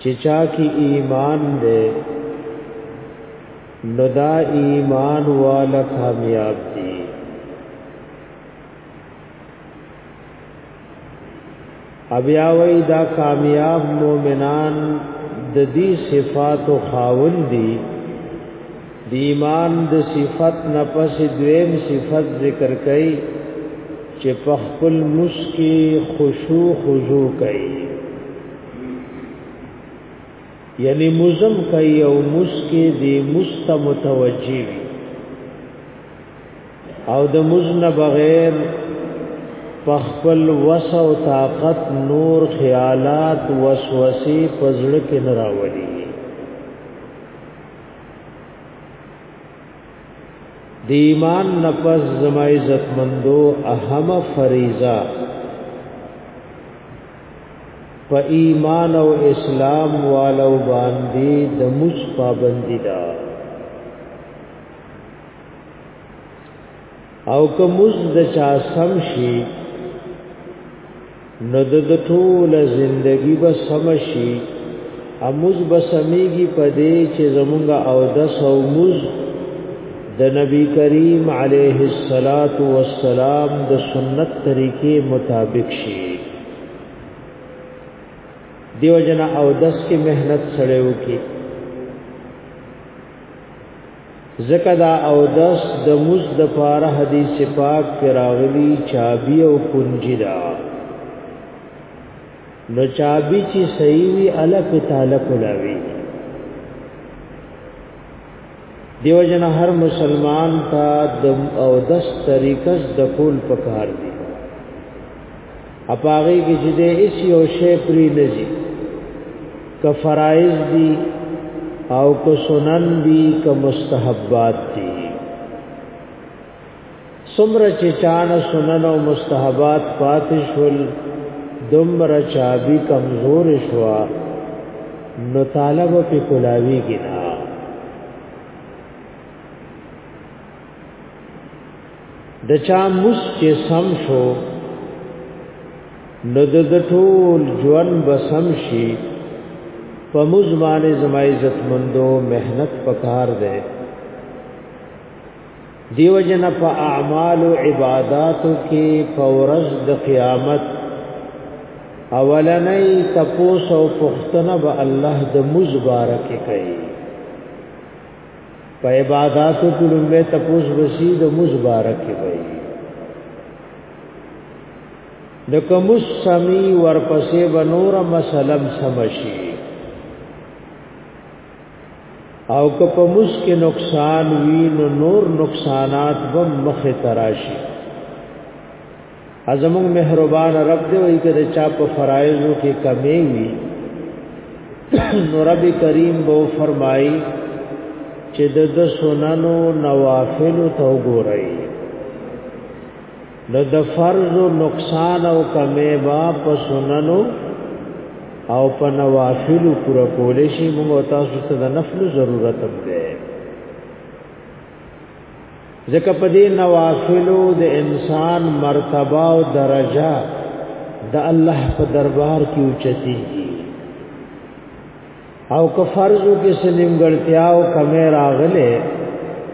چې چا کې ایمان دی نو دا ایمان والا کامیاب دي بیا وای دا کامیاب مؤمنان د دې صفات او خاوند دي د ایمان د صفت نه پس دویم صفت ذکر کړي چې په خپل مسکی خشوع خضوع کوي یعنی مزم کوي او مسکه دی مست متوجی وي او د مزن بغیر پخپل وس او طاقت نور خیالات وسوسه پزړه کې نه راوړي د ایمان نفس زما عزت مندو اهم فریضه په ایمان او اسلام والو باندې د مص پابندی ده او که مز د چا سم شي نو د ټول زندگی به سم شي اموز به سميږي په دې چې زمونږ او د سو مز د نبی کریم علیه الصلاۃ والسلام د سنت طریقې مطابق شي دیو جنا او دس کې مهنت سره وکي زکه دا او دس د مز د پاره حدیث پاک کراغلی چابی او کنجی دا نو چابی چې صحیح وی الک تعالی کولاوی دیو جن هر مسلمان تا د او دس طریقس د کول پکار دی اپاغي کې چې دې اس یو شی پری نزي ک فرایض دي او ک سنن دي ک مستحبات دي سمره چې چان سنن او مستحبات پاتشول دمر چابي کمزور شوا نو طالب په کلاوی کې نه د چا مس چې سم شو نو د ټول ژوند به سم شي په مزمانه زما عزت مندو مهنت پکار ده دیو جن په اعمال او عبادتو کې فورز د قیامت اولنې تپوس او پختنه به الله د مزبارک کوي په عبادتو کې لومبه تپوس وشي د موز بارک وي د کومس سمي ورپسې بنور مسلم سمشي او که په موس کې نقصان وي نو نور نقصانات به مخه تراشي ازمون مهربان رب دې وای کړه چا په فرایضو کې کمی وي نو رب کریم بو فرمای چې د سننو نوافل ته وګورئ نو د فرض نقصان او کمی با په سننو او په نوافل پورا کولې شي موږ تاسو ته د نفل ضرورت هم ده ځکه په دې نوافلو د انسان مرتبه او درجه د الله په دربار کې اوچتي او که فرضو کې سلیم ګړتیا او کمه راغله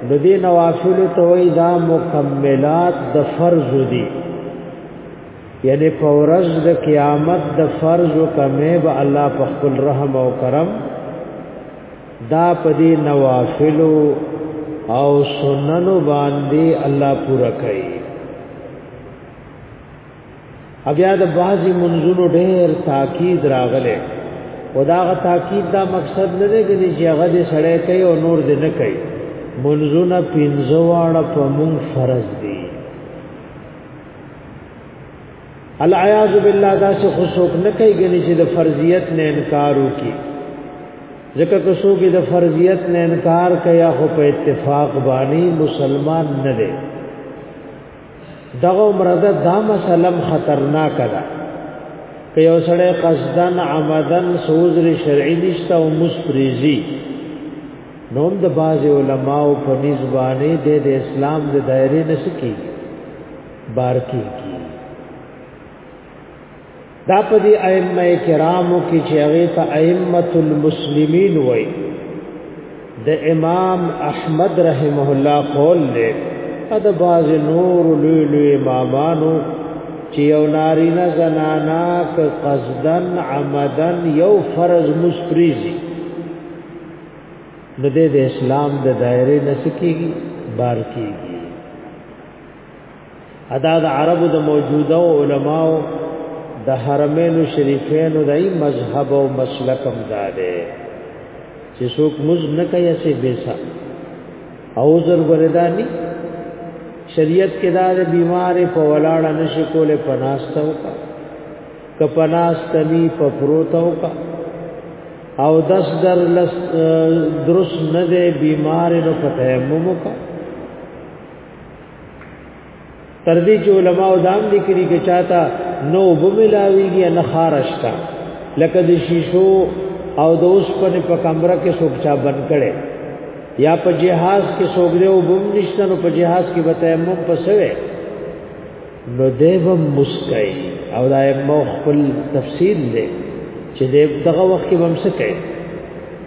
د دې نوافل ته وې دا مکملات د فرض دي یعنی په ورځ د قیامت د فرض او کمه به الله په خپل رحم او کرم دا پدې نوافل او سننو باندې الله پورا کوي بیا د بعضی منځونو ډېر تاکید راغله خداغه تاکید دا مقصد نه دی چې هغه دې سړی کوي او نور دې نه کوي منځونه پنځه واړه په مونږ فرض دي العیاذ بالله دا څه خصوص نه کوي غني چې د فرضیت نه انکار وکي ځکه که څوک د فرضیت نه انکار کوي خو په اتفاق باندې مسلمان نه دی دغه مرده دا مسله خطرناک ده که یو سړی قصدن عمدن سوزر شرعی نشته او مسپریزی نوم د باز علماء په نسبانه د اسلام د دایره نسکی بار کیږي دا په دې ائمه کرامو کې چې هغه ته ائمه المسلمین وای د امام احمد رحمه الله قول له دا باز نور لوی لوی امامانو چې یو نارینه زنانا ک قصدن عمدن یو فرض مستریزی نو د اسلام د دایره نسکیږي بار کیږي ادا د عربو د موجوده علماو د حرمینو شریفینو د مذهب او مسلک هم داده چې څوک مز نه کوي چې بیسا او زر ګردانی شریعت کې دا د بیمار په ولاړ نشي کوله پناستو کا کپناستنی په پروتو کا او دس در لس درس نه دی بیمار نو فتح ممو کا تر دې چې علما او دام لیکلي کې چاته نو بملاویږي نه خارشتا لکه د شیشو او د اوس په په کمره کې څوک چا بند کړي یا په جهاز کې څوک دی او بم نشته نو په جهاز کې به تیمم پسوي نو دیو مسکای او دا مو خپل تفصیل دی چې دیو دغه وخت کې بم سکای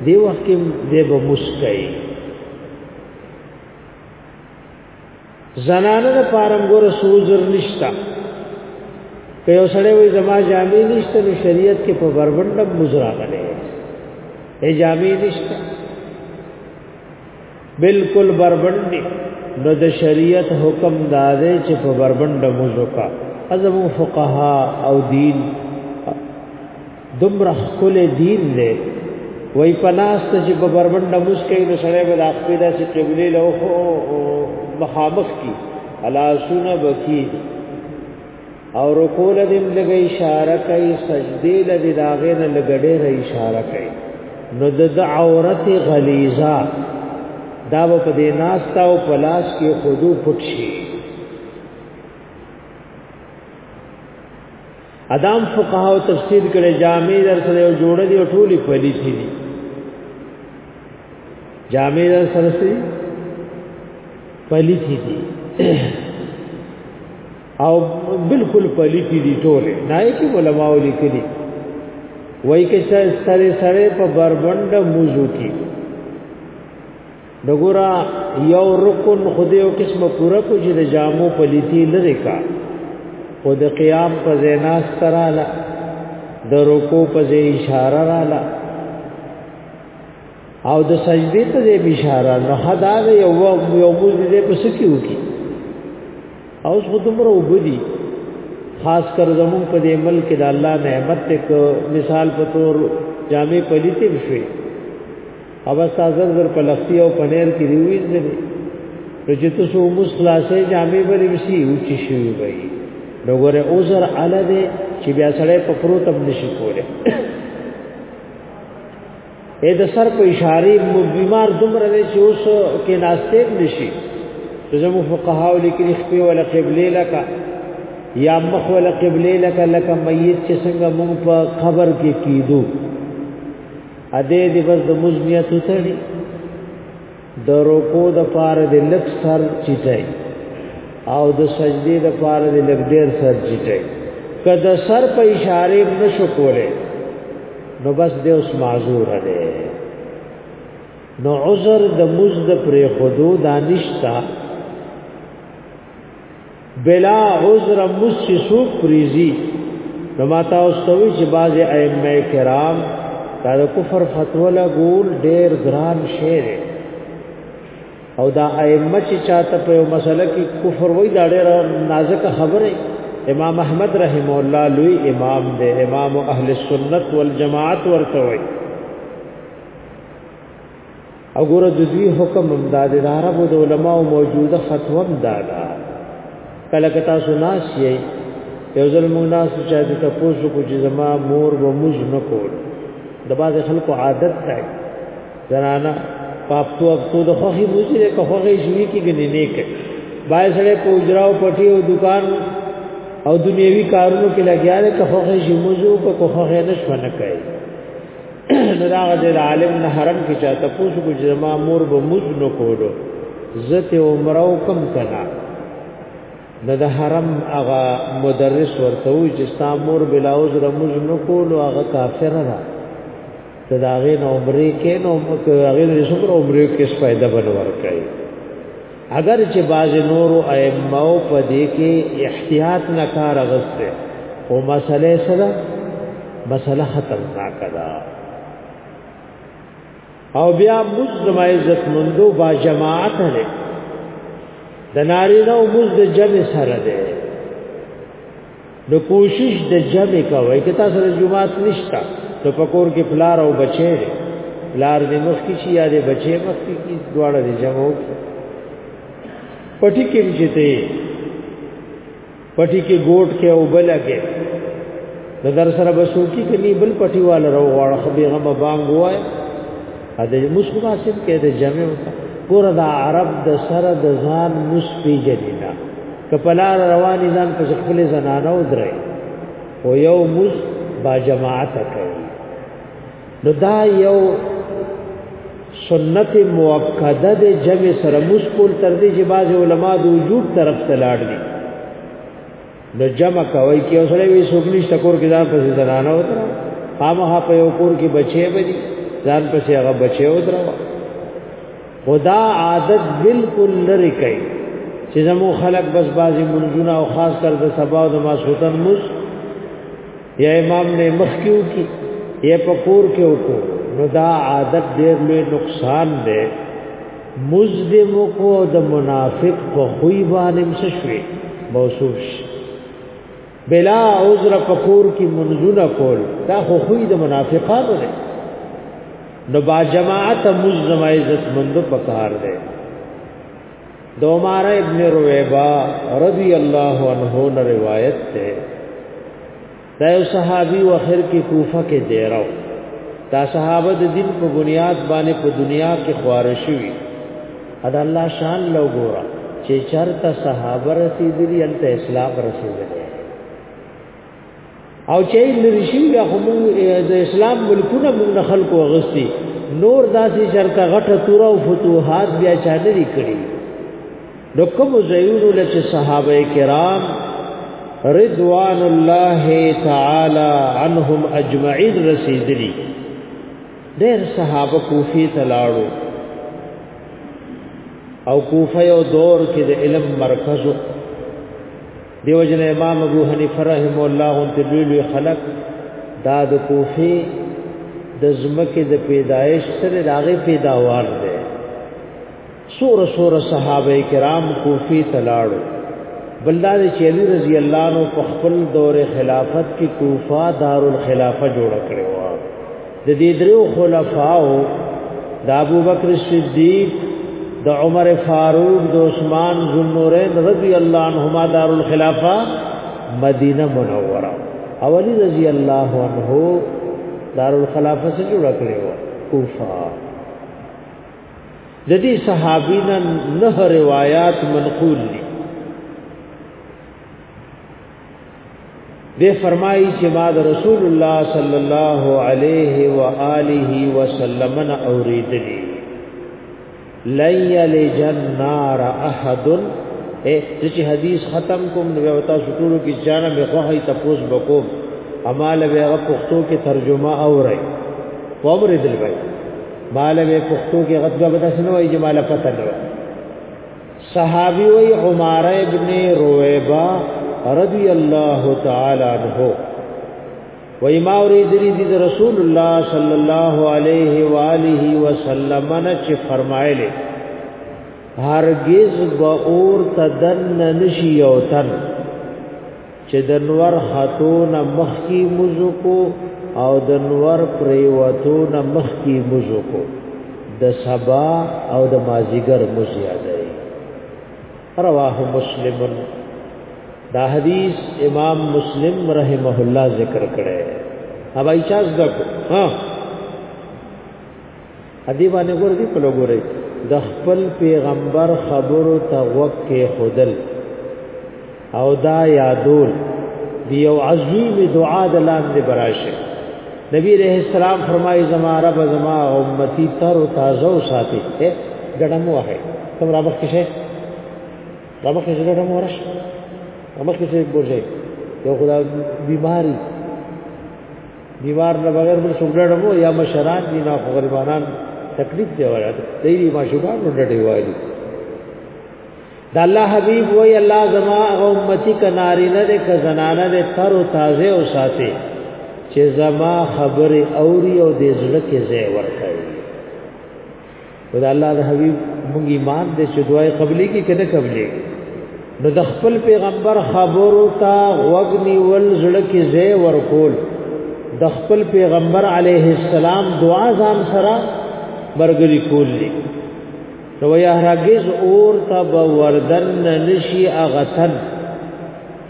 دی وخت کې دیو مسکای زنانه د پارم ګور سوزر نشتا که یو سړی وي زما جامې نشته نو شریعت کې په بربند مزرا غلې ای جامې نشته بالکل بربند نو د شریعت حکم دادې چې په بربند مزو کا ازمو فقها او دین دمره خپل دین دی وای پلاس ته چې په بربنده مسکې نو سره به د خپل داسې قبله له مخامخ کی الا سونه بکی او رکوع لدیم لګی اشاره کوي سجدی لدی داغه نه لګډې نه اشاره کوي نو د عورت غلیظه دا په دې ناستا او پلاس کې خودو پټ شي ادم فقهاو تفسیر کړي جامع در سره یو جوړ دی او ټولي پلي شي دي جامع در سره سي پلي شي دي او بالکل پلي شي دي ټول نه کې علماء لیکلي وای کې سره سره په بربند موضوع کې دګورا یو رکن خدیو قسم پورا کو چې د جامو پلیتی لری کا او د قیام په زینا ستراله د رکو په زی اشاره رااله او د سجدی ته زی اشاره نو حدا یو یو موږ دې په سکیو کی او اوس خدمره وبدي خاص کر زمون په دې ملک د الله نعمت ته مثال په تور جامع پلیتی شوی او بس تاسو در په لختی او پنیر کې دی ویل دي نو چې تاسو موږ خلاصې جامې بری وسی او چې شي وي نو ګوره عذر اله دې چې بیا سره په پروت هم نشي کوله اې د سر په اشاره بیمار دومره دی چې اوس کې ناشته نشي زمو فقهاو لیکلي خپل ولا قبله لکه یا مخ ولا قبله لکه لکه میت چې څنګه مونږ په قبر کې کیدو ا دې دې بس د مزنیت وتړي د رکو د پاره د لک سر چټای او د سجدي د پاره د لک ډیر سر چټای کله سر په اشاره نشو کوله نو بس دې اوس معذور دی نو عذر د مزد پر خودو دانشتا بلا عذر مسسو پریزی نو ما تاسو ته وی چې بعض ائمه کرام دا د کفر فتوا لا ګول ډیر ګران شعر او دا ائمه چې چاته په یو مسله کې کفر وای دا ډیر نازک خبره امام احمد رحم الله لوی امام دی امام اهل سنت والجماعت ورته وای اګوره د دوی حکم هم دا د عربو د علماو موجوده فتوا هم دا ده کله که تاسو ناس یې یو ځل موږ ناس چا دې تاسو کو چې زما مور و موږ نه کول د باز خلکو عادت ده زنانا پاپتو اپتو د خوخي موزي له خوخي شوی کې ګنې نه کوي بای سره پوجراو پټي او دکان او دنیوي کارونو کې لګیا دی که خوخي شي موزو که خوخي نشونه کوي نو دا غزل عالم نه حرم کې چاته پوښتنه کو چې ما مور به موز نه کولو زته عمره وکم کنا نو د حرم هغه مدرس ورته وی چې ستا مور بلا عذر موز نه کولو هغه کافر نه ته دا غي نو عمره کې نو هغه رسول عمره کې څه فائدہ بنور کوي اگر چې باز نور ائمه په دې کې احتیاط نه کار غسته او مسله سره مسله ختم نه کړه او بیا مسلم عزت مندو با جماعت نه د نارینه او مز د جمع سره ده نو کوشش د جمع کوي که تاسو د جمعات نشتا نو پکور کې پلار او بچي دي پلار دې مخ کې شي یا دې بچي مخ کې کی دواړه دې جمع وو پټي کې چته پټي کې ګوټ کې او بل کې د در سره بسو کې کني بل پټي والا راو غواړه خو به غم بانګ وای ا د مسلم اسب کې د جمع وتا ګور دا عرب د سره د ځان مس پیجنې نه کپلار رواني ځان په خپل زنانه و درې او یو مس با جماعت کوي نو دا یو سنت موقته د جمع سره مشکل تر دې چې بعض علما د وجوب طرف ته لاړ دي نو جمع کوي کې اوسره وی سوګلی شکور کې ځان پسې زنانه وتر خامها په یو کور کې بچي بدی ځان پسې هغه بچي وتر خدا عادت بالکل لری کوي چې زمو خلق بس بازي منځونه او خاص کر د سبا او د ماسوتن مز یا امام نه مخ کیو کی یا پکور کې وکړو نو دا عادت ډېر لوی نقصان دی مزدم کو د منافق په خوې باندې مسشوي موصوف شي بلا عذر فقور کی منزونه کول دا خو خوې د منافقانو ده نو با جماعت مزدم عزت مند پکار ده دوماره ابن رویبا رضی الله عنه روایت ده دا یو صحابي و اخر کې کوفه کې دیراو دا صحابه د دین په بنیاد باندې په دنیا کې خوار شوي ادا الله شان لو ګورا چې چرته صحابه رسیدلی انت اسلام رسیدلی او چې لریشي بیا خو موږ د اسلام ملکونه موږ نه خلکو غستی نور داسې چرته غټه تورا او فتوحات بیا چا نه کړی نو کوم زیونو لچ صحابه کرام رضوان الله تعالی عنهم اجمعین رسیدلی ډېر صحابه کوفی ته لاړو او کوفه یو دور کې د علم مرکز دیو جن امام ابو حنیفه رحم الله ان تدویل خلق دا د کوفی د زمکه د پیدایش سره داغه پیداوار دی سور سور صحابه کرام کوفی تلاړو بلدار چې علی رضی الله نو په خپل دور خلافت کې کوفه دارالخلافه جوړ کړو د دې درو خلفاو د ابو بکر صدیق د عمر فاروق د عثمان ذوالنورین رضی الله عنهما دارالخلافه مدینه منوره اولی رضی الله عنه دارالخلافه څخه جوړ کړو کوفه د دې صحابي نه نه روایت منقول دي به فرمایي چې ما د رسول الله صلی الله علیه و آله وسلم نه اوریدلی لیل جنار احد اے چې حدیث ختم کوم نو وتا شکرو کې جانا به خو هي تپوس بکو امال به هغه پښتو کې ترجمه اوري وامر دل بھائی مال به پښتو کې غدغه بدا سنوي جماله پته نه صحابي وي عمر ابن رويبه رضی الله تعالی عنہ وای ما اوریدلی دی رسول الله صلی الله علیه و آله وسلم نه چې فرمایلی هرگز به اور تدن نشي او تن چې د نور خاتو نه مخکی مزو کو او د نور پریوتو نه مخکی مزو کو د سبا او د مازیګر مزیا دی رواه مسلم دا حدیث امام مسلم رحمه الله ذکر کړي اوبای چاز دکو ها ادی باندې ګور دي په لګورې د خپل پیغمبر خبرو ته وکه خودل او دا یادول دی او عظیم دعا د لاندې براشه نبی رحم السلام فرمایي زما رب زما امتی تر او تازه او ساتي ګډم وه تم را مخ کې را مخ کې ګډم ورش را مخ کې ګورځي یو خدای بیماری دیوار نه بغیر بل څوک ډډه مو یا مشران دي نه غریبانان تکلیف دی وایي دی دی ماشومان ډډه وایي دا الله حبیب وای الله زما امتی کناری نه ده ک زنانه ده تر او تازه او ساتي چې زما خبره اوري او دې زړه کې ځای ورکړي خدا الله د حبيب موږ ایمان دې چې دعای قبلي کې کنه قبلي نو د خپل پیغمبر خبرو ته وغني ول زړه کې زه ورکول د خپل پیغمبر علیه السلام دعا ځان سره برګری کول دي نو یا هرگز اور ته وردن نشي اغتن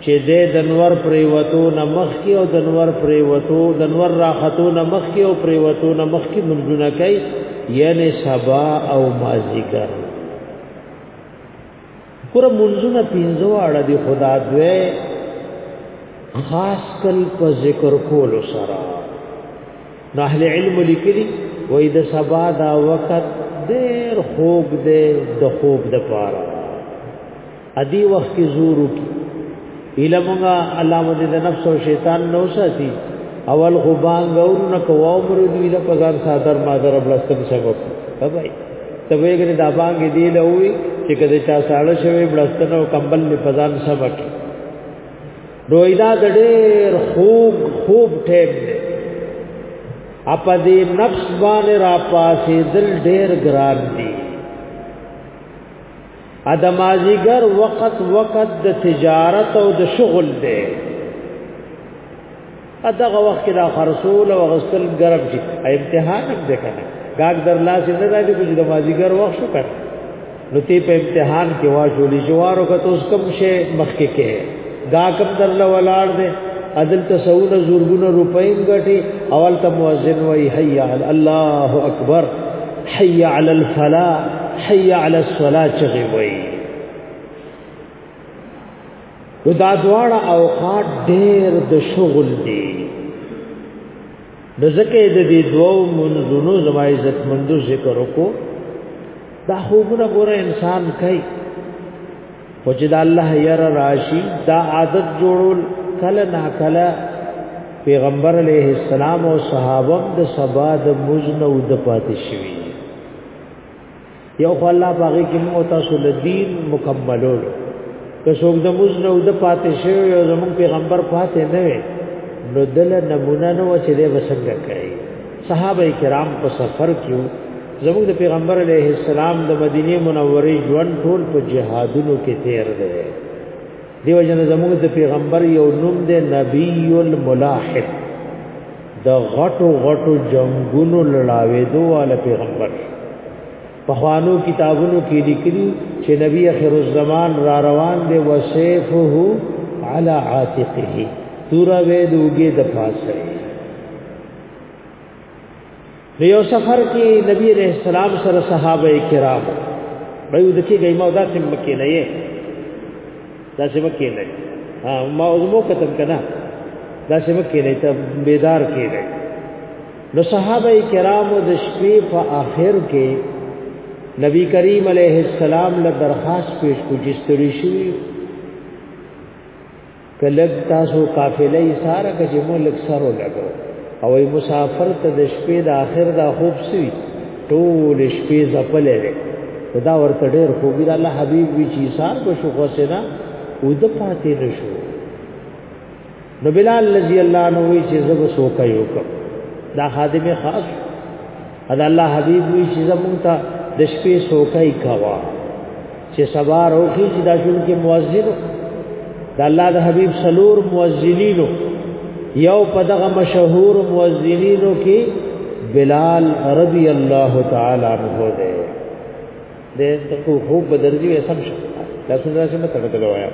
چې د دنور پریوتو نمخ کې او دنور پریوتو دنور راحتو نمخ کې او پریوتو نمخ کې منځونه کوي یعنی سبا او مازیګر کور منځونه پینځو اړه دی خدا دوی خاص کل په ذکر کولو سره نو اهل علم لیکلي وای د سبا دا وخت ډېر خوږ دی د خوب د پاره ادي وخت کې زور وکي علمغه الله مدې د نفس او شیطان نو ساتي اول خو بانګ او نه کوو مر دې له پزار ساتر مادر بلستګ سبب تبای تبایګره دا بانګ دی له وی چې کله چا ساړه شوی بلستنه او کمبل نه پزان سبق رویدا د ډېر خوب خوب ټیپ دی اپا دې نفس باندې را پاسې دل ډېر ګران دی ادمازیګر وخت وخت د تجارت او د شغل دی اداغه وخت کې دا خرصول او غسل ګرب شي امتحان هم دی کنه ګاګ در لاس نه راځي چې د مازیګر وخت شو کړ نو تی په امتحان کې واجولې جوارو کا توس کم شي مخکې کې دا کم در له ولاړ دی عدل تسول زورګونه روپیم غټي اول ته مؤذن وای حي الله اکبر حي على الفلاح حي على الصلاه چغي وای نو دا دواړه اوقات ډېر د شغل دي د زکه د دې دوو منځونو زما عزت مندو ذکر وکړو دا خوبونه ګوره انسان کوي خو چې د الله ير راشي دا عادت جوړول کله نا کله پیغمبر علیه السلام او صحابه د سبا د مزنه او د پاتې شوی یو خو الله باغې کې موږ تاسو د دین مکملولو که څوک د مزنه او د پاتې شوی او زمون پیغمبر پاتې نه وي نو دل نمونه نو چې د وسنګ کوي صحابه کرام په سفر کې زموږ د پیغمبر علیه السلام د مدینه منورې ژوند ټول په جهادونو کې تیر دی دیو جن زموږ د پیغمبر یو نوم دی نبی الملاحق د غټو غټو جنگونو لړاوې دواله پیغمبر په خوانو کتابونو کې لیکلي چې نبی اخر الزمان را روان دی وسیفه علی عاتقه تورا وې دوګه د پاسه نو یو سفر کې نبی علیہ السلام سره صحابه کرام به د کې گئی ما دا سم کې نه یې دا سم کې نه ها ما اوس مو کتم کنه دا سم کې نه ته بیدار کې نه نو صحابه کرام د شپې په آخر کې نبی کریم علیہ السلام له درخواست پیش کو جستری شوی کله تاسو قافله یې ساره کجې مو لک سره لګو او ای مسافر ته د شپې د آخر د خوب سوي ټول شپې زپلې ده دا ورته ډېر خوب دی الله حبيب وی چې سار کو شو غسنا او د پاتې نشو نو بلال رضی الله عنه وی چې زب سو کوي وکړه دا خادمه خاص ادا الله حبيب وی چې زمونږ ته د شپې سوکای کوا چې سبا روخي چې دا شون کې مؤذن د الله د حبيب سلور مؤذنینو یو په دغه مشهور مؤذنینو کې بلال رضی الله تعالی عنہ دی د تکو خوب بدرځي وې سم شو دا څنګه چې مته کړه وایا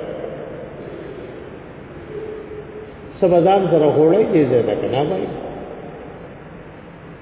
سبزان سره هوړې دې زه نه کنه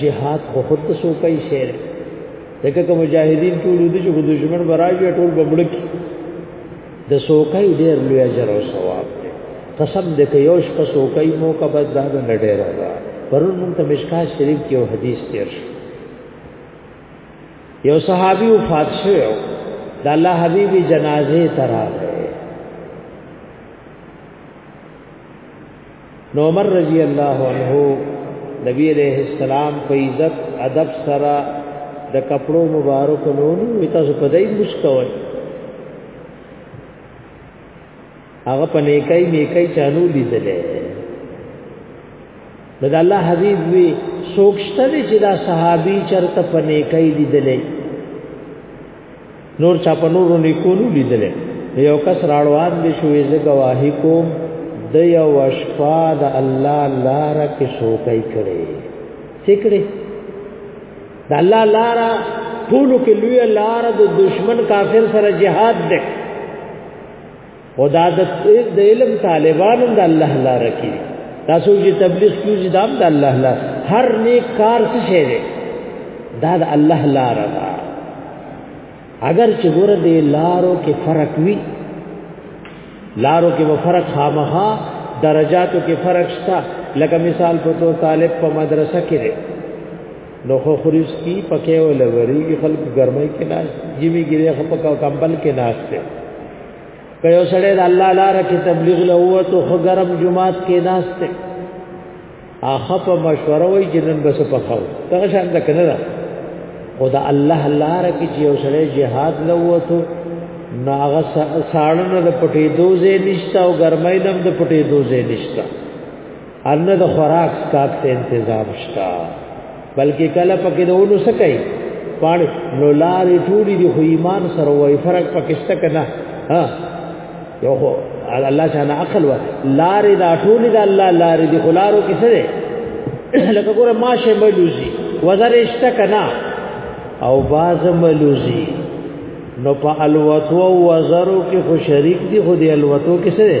جهاد خو خود ته سو کوي شعر دغه کوم مجاهدین ټول د جو دشمن برایي ټول بمړک د سوکای ډیر لوی اجر او ثواب دی قسم دې ته یو شپه سوکای مو کا بس دا نه ډیر را پرون موږ ته مشکات شریف کې یو حدیث تیر شو یو صحابي وفات شو د الله حبيبي جنازه تراغه نو عمر رضی الله عنه نبی علیہ السلام په عزت ادب سره د کپړو مبارک نونو تاسو په دای مسکوي هغه په نیکای نیکای چانو لیدلې د الله حبیب وی سوکشته چې دا صحابي چرته په نیکای لیدلې نور چا په نورو نیکونو لیدلې یو کس راړوان دي شوې زه گواهی کوم د یو شپه د الله لار کې شوکای کړي سکړي د الله لار ټول کې لوی لار د دشمن کافر سره jihad ده او دا د علم طالبانو د الله لپاره کې تاسو چې تبلیغ کیږي دا د الله لپاره هر نیک کار څه شي دی دا د الله لپاره ده اگر چې ګور دې لارو کې فرق وي لارو کې و فرق خامخا درجاتو کې فرق شته لکه مثال په تو طالب په مدرسه کې دی نو خو خریس کی پکې ولوري خلک ګرمۍ کې ناش جیمی ګری خپل کمبل کې ناش ته که یو سړی د الله لار کې تبلیغ لوه تو خو ګرم جمعات کې ناشته اخه په مشوره وای چې نن بس په خو دغه شان د کنه دا او د الله لار کې چې یو سړی jihad لوه تو ناغه ساړنه د پټې دوزې نشتا او ګرمای دم د پټې دوزې نشتا ان د خوراک سکاک ته تنظیم شتا بلکې کله پکې د اولو سکای پاړ نو لارې ټولې دی خو ایمان سره وای فرق پکې شته کنه ها یو خو الله شانه عقل و لارې دا ټولې دا الله لارې دی خلارو کې څه دی لکه ګوره ماشه ملوزي وزر شته کنه او باز ملوزي نو په الوتو او وزرو کې خو شریک دي خو دی الوتو کې څه دی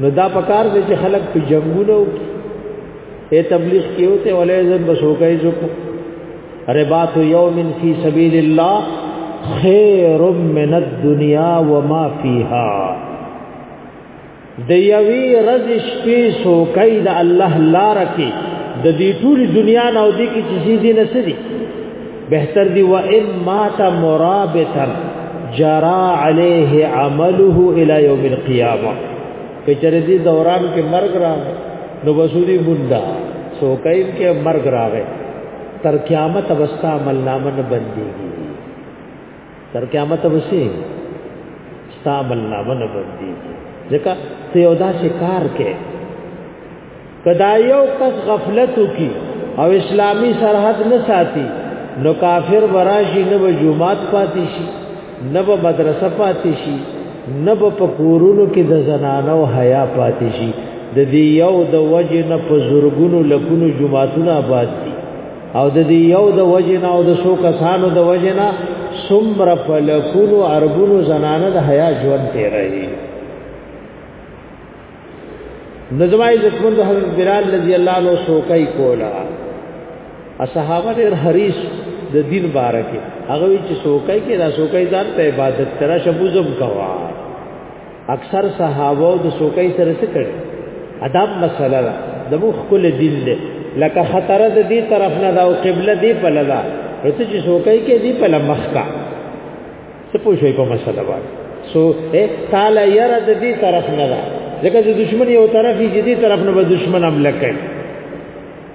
نو دا پکار دی چې خلک په جنگونو کې تبلیغ کیو ته ولې ځن بسوکای جو ربات یوم فی سبیل الله خیر من الدنیا وما فیها د یوی رز شپې سوکای د الله لار کې د دې ټول دنیا نه او دې کې چې دې نه سړي بهتر دی و ان مات مرابطا جرا عليه عمله الى يوم القيامه کچره دی دوران کې مرګ راغی نو بسودی بندا سو کای کې مرګ راغی تر قیامت وستا عمل نامه نه بنديږي تر قیامت وسی ستا بل نامه نه بدلی ځکه ته یو داسې کار کې کدا یو کس غفلت کی او اسلامی سرحد نه ساتي نو کافر براشي نه به جمعات پاتې شي نه به مدرسه پاتې شي نه به پکورونو کې د زنانو حیا پاتې شي د دې یو د وجه نه په زورګونو لکونو جمعاتونه آباد دي او د دې یو د وجنا او د سو کسانو د وجنا سمر فلکونو اربونو زنانه د حیا ژوند ته رہی نظمای زکمن د حضرت بلال رضی الله عنه سو کوي کولا اصحابه ډېر حریص د دین بارکه هغه چې سو کوي کې دا سو کوي ځان په عبادت کرا شبوزم کوا اکثر صحابه د سوکۍ سره څه کړي ادب مسله ده د مخ کول دین ده لکه خطر د دې طرف نه دا او قبله دې په لدا رته چې سوکۍ کې دې په لمخ کا څه پوښي په مسله باندې سو اے تعالی یره د دې طرف نه ده ځکه چې دشمن یو طرف یې دې طرف نه به دشمن حمله کوي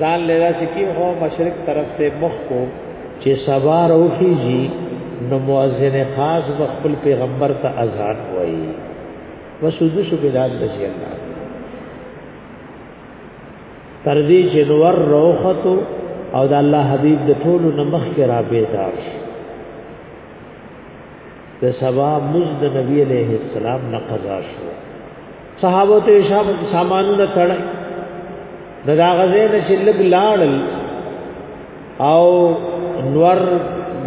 ځان لیدا سکیم هو مشرق طرف ته مخ کو چې سبا روخی جی نو مؤذن خاص و خپل پیغمبر ته اذان وای وسوځو شو بلال رضی الله تر دې چې نور روختو او د الله حبیب د ټولو نمخ کې را بیدار شو د سبا مز د نبی علیہ السلام نه قضا شو صحابه ته شام سامانونه تړ د دا غزه نه چې لګ لاړل او نور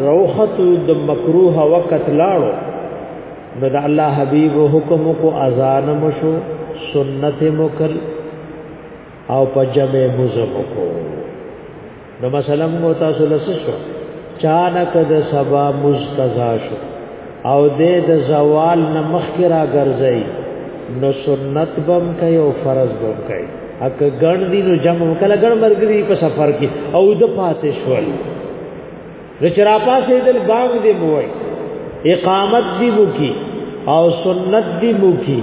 روخت د مکروه وقت لاړو نو د الله حبیب حکم کو اذان مشو سنت مکل او په جمع مزم کو نو مثلا مو تاسو لسه شو چانک د سبا مستزا شو او د د زوال نمخ کی را ګرځي نو سنت بم کوي او فرض بم کوي اک ګڼ دي نو جمع کله ګڼ مرګري په سفر کې او د پاتې شول رچرا پاسې دل باغ دی بوي اقامت دی بو کی او سنت دی بو کی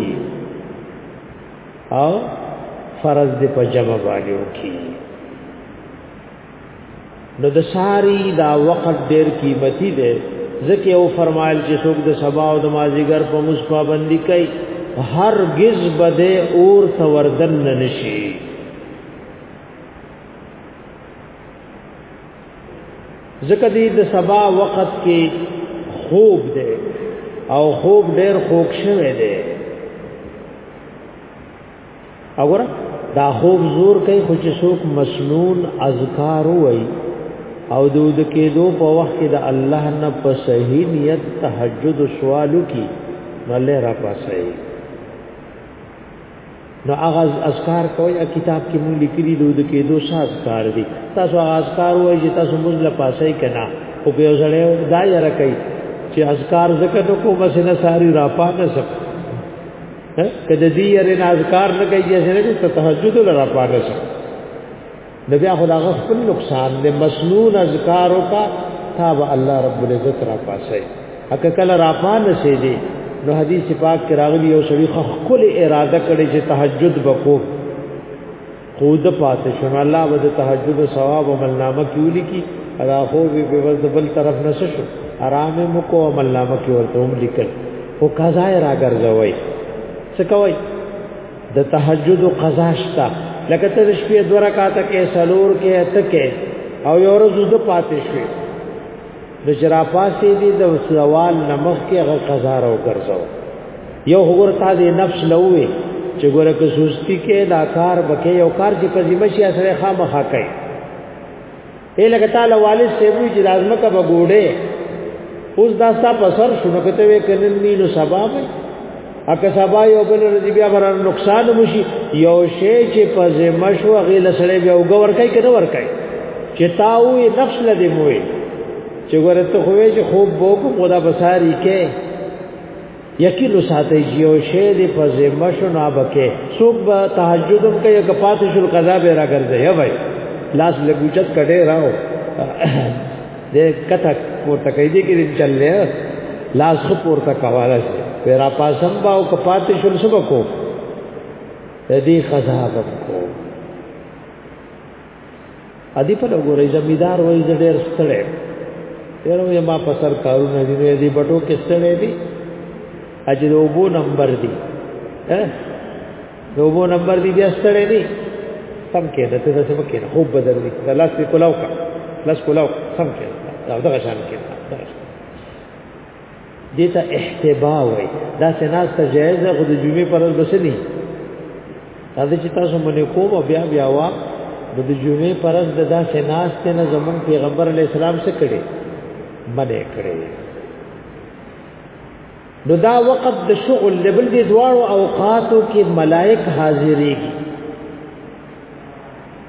او فرض دې په جمع باندې وکي نو د ساری دا وخت ډیر قیمتي دی ځکه او فرمایل چې څوک د سبا او د مازیګر په موس پابندي کوي هر گز بده اور توردن نشي ځکه دې د سبا وخت کې خوب دی او خوب ډېر خوښ شوی دی اور دا خوب زور کوي خو چې څوک مسنون اذکار وای او دود کې دو په وخت کې د الله نه په صحیح نیت تهجد سوالو کی مله را پاسه نو هغه اذکار کوي کتاب کې مونږ لیکلي دو د کې دو ساز کار دي تاسو هغه اذکار وایي چې تاسو مونږ له پاسه کنا او په ځړې دا یې راکې چې اذکار ذکر نو کو بس نه ساری را پاتې سب کده دې یې نه اذکار نه کوي چې نه ته تهجد لرا پاتې سب نو بیا خو دا خپل نقصان دی مسنون اذکار وکا تا به الله رب العزت را پاسي اکه کله را پان سي دي نو حدیث پاک کې راغلی یو سړي خپل اراده کړي چې تهجد وکړو خود پاتې شنو الله به تهجد او ثواب او ملنامه کیولي کی ادا خو به بس بل طرف نه شو آرام مو کو ملنامه کی ورته هم لیکل او قضا را ګرځوي څه کوي د تهجد قضا شتا لکه ته د شپې دوه رکعاته کې سلور کې اته کې او یو ورځ د پاتې شوې د جرافاسې دي د سوال نمخ کې هغه قضا راو ګرځو یو هغور تا دې نفس لوي چې ګوره که سستی کې دا کار بکې یو کار چې په ذمہ شي سره خامخا کوي اے لکه تعالی والد سیبو چې لازمه کا بغوډه اوس دا ستا په سر شنو کته وې کنن نینو سبا به اکه سبا یو بل رضی بیا بر نقصان مشي یو شی چې په ذمہ شو غیل سره بیا وګور کوي کنه ور کوي چې تا وې نفس لدی موې چې ورته خوې چې خوب بو کو خدا بساری کې یقین وساتئ چې یو شی دې په ذمه شو نه بکې څوک به تهجد هم کوي که پاتې شو قضا به راګرځي یا وای لاس لګوچت کډې راو دې کته پورته کوي دې کې چللې لاس خو پورته کواله شي پیرا پاسم با او که پاتې شو سبا کو دې قضا به کو ادي په لګورې زمیدار وای ز ډېر ستړې یره وې ما په سر کارونه دي نه دي بټو کې ستړې دي اجر وبو نمبر دي ها وبو نمبر دي بیا ستړې دي سم کې ده ته څه وکړې خوب بدل دي لاس په کولاو کا لاس کولاو سم کې دا دغه شان کې دې ته احتبا وای دا سناس ته جایز ده خو د جمعې پر ورځ بسنی دا چې تاسو باندې کوم بیا بیا وا د جمعې پر ورځ د دا سناس ته نه زمون پیغمبر علی السلام څخه کړي باندې کړي نو دا وقت د شغل لبل دي دواړو اوقاتو کې ملائک حاضرېږي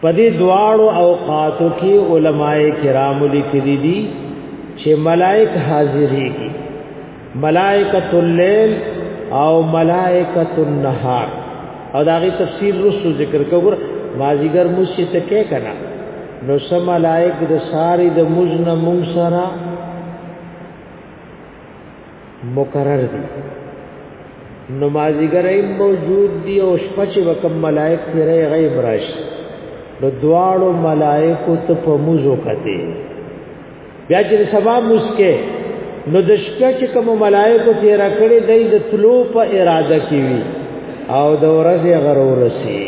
په دې دواړو اوقاتو کې علما کرام لیکلي دي چې ملائک حاضرېږي ملائکۃ الليل او ملائکۃ النهار او داغي تفسیر رسو ذکر کوګر مازیګر موسی ته کې کنا نو سم ملائک د ساری د مزن مون سره مقرر دي نو مازیګرای موجود دي او شپه چې وکم ملائک تیرې غیب راشي نو دواړو ملائکو ته په موزو کته بیا چې سبا مسکه نو د شپه چې کوم ملائکو تیر کړي دای د تلو په اراده کوي او د ورځې غرور سي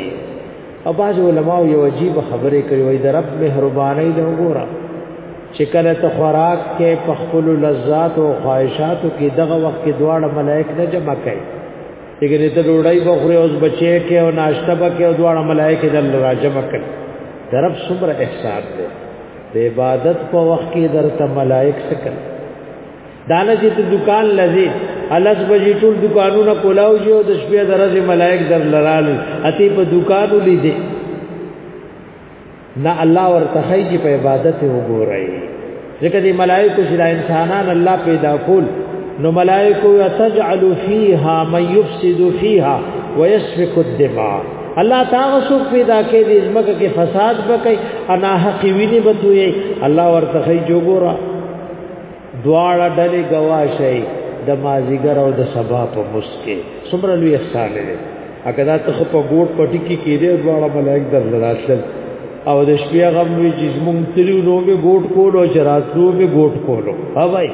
او باز علماء یو عجیب خبره کوي د رب مهرباني د وګوره چې کله ته خوراک کې په خپل لذات او خواهشاتو کې دغه وخت کې دواړه ملائک نه جمع کوي دغه ته ډوډۍ بخوري اوس بچي کې او ناشته بکې او دواړه ملائک دل را جمع کوي درب صبر احسان دی د عبادت په وخت کې درته ملائک سکل دانه چې ته دکان لذي الس بجې ټول دکانونه کولاو شي او د شپې درځي ملائک در لرال اتی په دکانو لیدي نه الله ورته خی چې په عبادت وګورئ ځکه دې ملائکه چې دا انسانان الله پیدا کول نو ملائکه یتجعل فیها من یفسد فیها ويسفك الدماء الله تعالی سو پیدا کې دې زمکه کې فساد وکي انا حق ویني بتوي الله ورته خی جوګورا دواړه ډلې گواشه د مازیګر او د سبا په مسکه څومره لوی احسان دی اګه دا ته په ګوټ پټی کې کېده دواړه ملائک در لراتل او د شپې هغه وی چې زمونږ تلو نو به ګوټ کولو چې راتلو به ګوټ کولو ها بھائی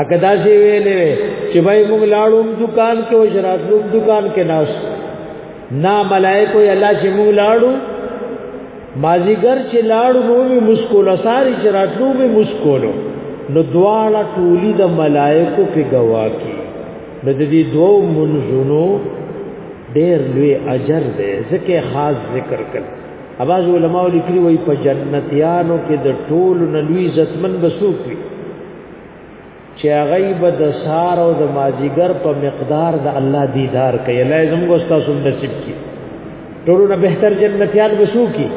اګه دا چې ویلې چې بھائی موږ لاړو دکان کې او شراتلو دکان کې ناس نا ملائکه الله چې موږ لاړو مازیګر چې لاړو نو می مسکول ساری چې راتلو می مسکولو نو دواړه ټولی د ملائکو په گواه کی نو د دې دوو منځونو ډېر لوی اجر دی ځکه خاص ذکر کړ اواز علماء لیکلي وای په جنتیانو کې د ټولو نلوی عزتمن بسوک وي چې هغه به د سار او د مازیګر په مقدار د الله دیدار کوي الله یې زموږ تاسو نصیب کړي ټولو نه بهتر جنتیان وسو کی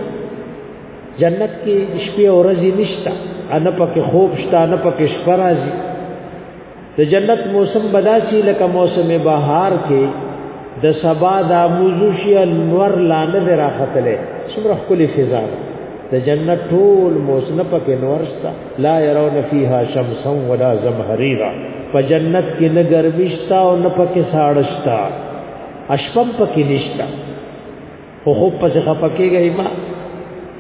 جنت کې شپې او ورځې نشتا ان پکې خوب شتا نه پکې شپه راځي د جنت موسم بداسي لکه موسم بهار کې د سبا د موزوشي انور لانه راختله څومره خپل فضا د جنت ټول موسم پکې نور شتا لا يرون فيها شمسا ولا زمهريرا په جنت کې نه ګرمشتا او نه پکې ساړشتا اشپم پکې نشتا خو خو پس خپکیږي ما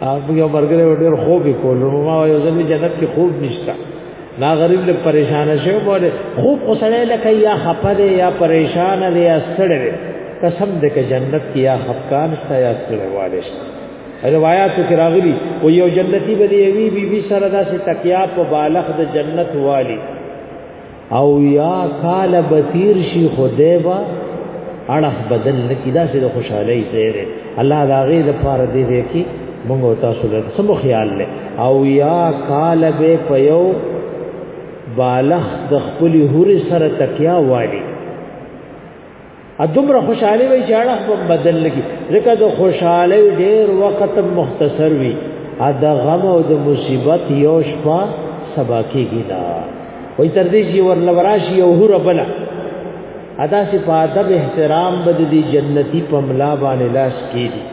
هغه یو برګره ډېر خوب کول ما یو ځل جنت کې خوب نشتا نا غریب له پریشان شي بوله خوب اوسړې لکه یا خپره یا پریشان دی یا ستړې قسم دې کې جنت کې یا خفقان شته یا ستړې والي شته روایاتو کې راغلي او یو جنتی به دی وی بی بی سره داسې تکیا په بالغ د جنت والی او یا کال بثیر شي خدیبا اړه بدل نکی داسې د خوشحالي زیره الله دا غي د پاره دی دی کی موږ تاسو له سمو خیال له او یا کال به پیو بالغ د خپل هوري سره تکیا والی ادمره خوشاله وي چې اړه په بدل لګي ځکه د خوشاله ډیر وخت مختصر وي ا د غم او د مصیبت یو شپه سبا کېږي دا وای تر دې چې ورلوراشي او هر بلا ادا سي په ادب احترام بد دي جنتی پملا باندې لاس کېږي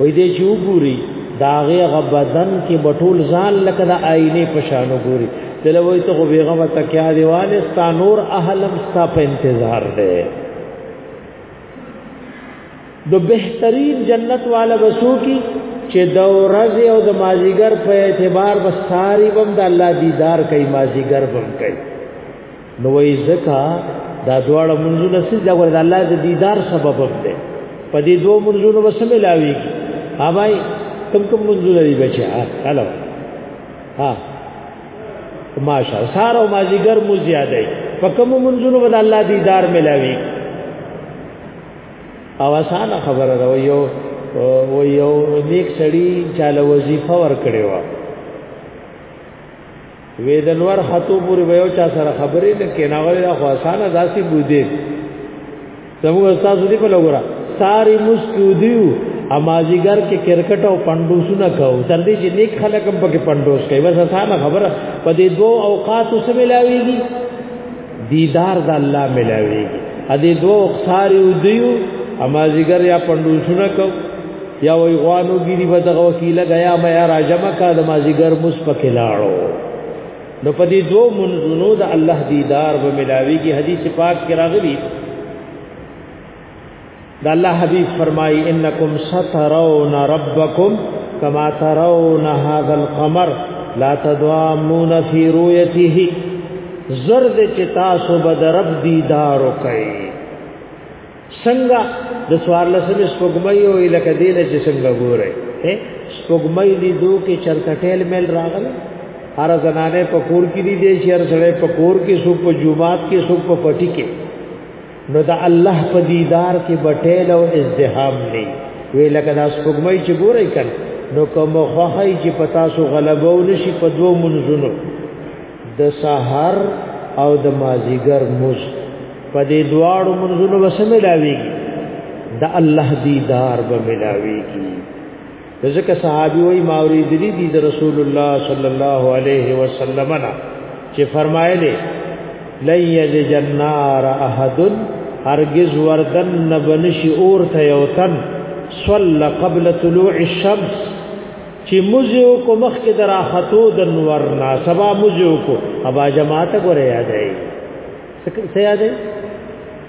وې دې چې وګوري داغه غ بدن کې بټول ځان لکه د آینه په شان وګوري دلوي ته خو بیغمه تکیا دیواله ستا نور اهلم ستا په انتظار دی د بهترین جنت والا وسو کی چې د ورځې او د مازیګر په اعتبار بس ساری بم د الله دیدار کوي مازیګر بم کوي نو وای زکا دا دواړه منځونه سې دا ور د الله د دیدار سبب دی په دې دوه منځونو وسه ملاوي ها بھائی کم کم منځونه دی بچا هلو ها ماشا سار او مازیګر مو زیاده په کوم منځونو ود الله دیدار ملاوي او اسانه خبره ده یو و یو نیک سړی چاله وظیفه ور کړی و وې د نور خطو پورې به یو چا سره خبرې نه کیناوي دا خو اسانه داسې بودې زموږ استاد دې په لګورا ساری مستودیو امازیګر کې کرکټ او پندوسونه کاو تر دې چې نیک خلک هم پکې پندوس کوي بس اسانه خبره په دې دوه اوقاتو سره ملاويږي دیدار د الله ملاوي ا دې دوه اخسار یو دیو اما زیګر یا پندوشونه کو یا وی غوانو ګیری به دغه وکیل غیا ما یا راجم کا د ما زیګر مس پکې لاړو نو په دې دوه منځونو د الله دیدار به ملاوي کی حدیث پاک کې راغلی د الله حبیب فرمای انکم سترون ربکم کما ترون هذا القمر لا تدوامون فی رؤیته زرد چې تاسو به د رب دیدار وکړئ څنګه د سوار لسمې سپوږمۍ او لکه دې نه چې څنګه ګورئ سپوږمۍ دې دوه کې چرته ټیل مل راغله هر زنانه په کور کې دي دې شهر سره په کور کې سو په جمعات کې سو په پټي کې نو د الله په دیدار کې بټیل او ازدحام نه وی لکه داس کومای چې ګورای کړ نو کوم خوخی چې پتا سو غلبو نشي په دوو منځونو د سحر او د مازیګر مز په دې دواړو منځونو وسمه لاویږي د الله دیدار به ملاویږي ځکه صحابي وای ما اوریدلی دي د رسول الله صلی الله علیه وسلم نه چې فرمایلی لن یلج النار احد هرگز وردن نبنشی اور ته یوتن صلی قبل طلوع الشمس چې مزیو کو مخ کې درا خطو د نور نا سبا مزیو کو ابا جماعت کو ریا دی سکه سیا دی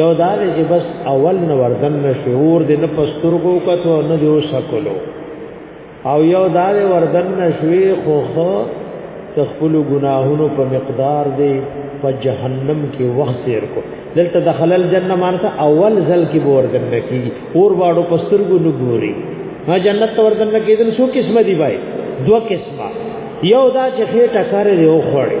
یو دا چې بس اول نو وردن شعور دې نه پسترګو کتو نه دیو سکلو او یو دا دې وردن شوي خو خو تخپل گناهونو په مقدار دې په جهنم کې وخت تیر کو دلته دخل الجنه مانته اول ځل کې وردن کی اور واړو پسترګو نه ګوري ما جنت ته وردن کېدل سو قسمه دی بای دو قسمه یو دا چې خېټه کارې دی او خوړې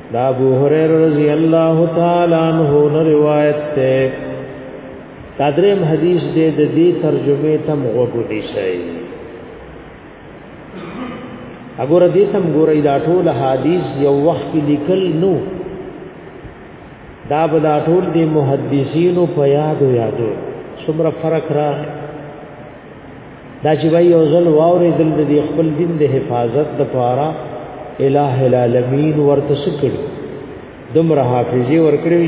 دا ابو هريره رضی الله تعالی عنہ نه روایت ده تدریم حدیث دې د دې ترجمه تم غوډې شي اګور دې تم ګورې دا ټول حدیث یو وخت کې لیکل نو دا بلا ټول دې محدثینو په یادو یادو څومره فرق راغی دا چې وای یو ځل واورې دل د خپل دین د حفاظت لپاره الٰه العالمین ورته سکړي دمره حافظي ورکړي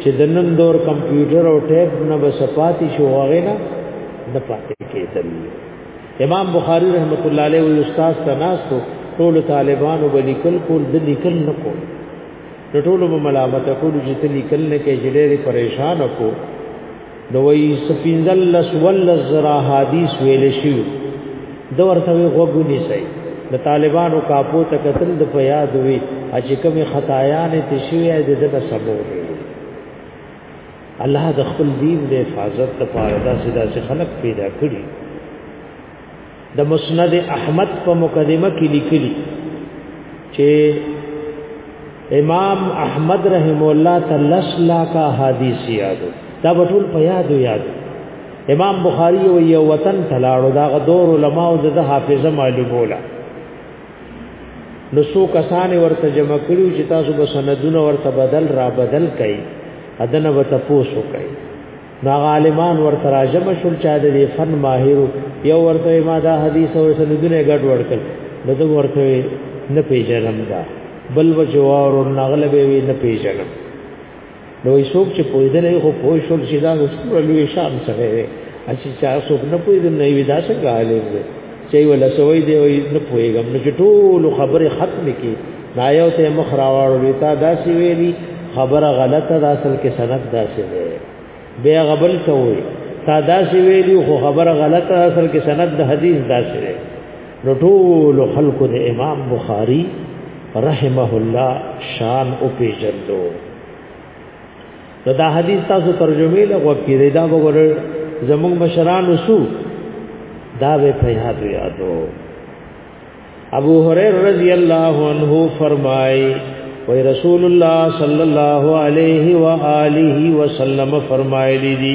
چې د نن دور کمپیوټر او ټیب نه بسپاتې شو هغه نه نه پاتې کېدل امام بخاری رحمت الله علیه او استاد تناسو ټول طالبانو بلیکل کول د لیکل نه کول ټول ملامت کول چې لیکل نه کې جډې پریشان کو نو وی سپینزل لس ول زرا حدیث ویل شي د ورته غوګونی سي د طالبانو کاپو ته قتل د پیاد وی چې کوم خطایان ته شوی د دغه سبب الله د خپل دین د حفاظت لپاره دا سیدا چې خلق پیدا کړی د مسند احمد په مقدمه کې لیکلي چې امام احمد رحم الله تلسلا کا حدیث یادو دا ټول په یادو یاد امام بخاری و یو وطن تلاړو دا غدور علماء او د حافظه معلوموله نو سو کسان ورته جمع کړو چې تاسو به سندونه ورته بدل را بدل کړئ ادنه وته پوسو کړئ دا عالمان ورته راجم شول چا د دې فن ماهر یو ورته ما دا حدیث او سندونه ګډ ورکل دغه ورته نه پیژنم دا بل وجوار نغلب وی نه پیژنم نو څوک چې پویدل خو پوه شول چې دا څومره لوی شان سره دی اسی چا څوک نه پویدل نه وی دا څنګه عالم دی چې ولا سوي دی وي نه پويګم نو چې ټول خبره ختم کی دا یو ته مخ راوړل وتا داسي ویلي خبره غلطه ده اصل کې سند داسي دی بیا غبل ته وي تا داسي ویلي خو خبره غلطه اصل کې سند د حدیث داسي دی نو ټول خلق د امام بخاری رحمه الله شان او پیجندو نو دا حدیث تاسو ترجمه له وکړي دا وګورئ زموږ مشران وسو دا به په یاد یادو ابو هريره رضی الله عنه فرمای وی رسول الله صلی الله علیه و آله وسلم فرمایلی دی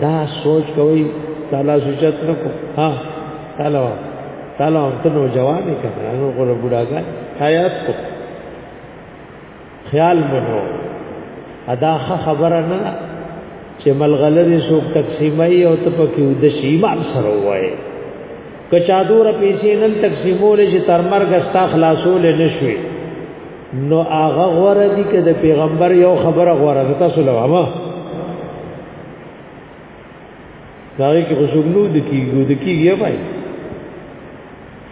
دا سوچ کوي تعالی سوچت نه کو ها تعالی تعالی ورته نو جواب یې کړ نو غره بډاګا حیات کو خیال منو ادا خبره نه چې ملغلره سو تقسیمای او ته پکې د شیمال سره وای کچا دور پیسې نن تقسیمول چې تر مرګ ستا خلاصول نشوي نو هغه غوړه دي کې د پیغمبر یو خبره غوړه ده تاسو لوامه دا کې خوشبو د کیګو د کیګي وای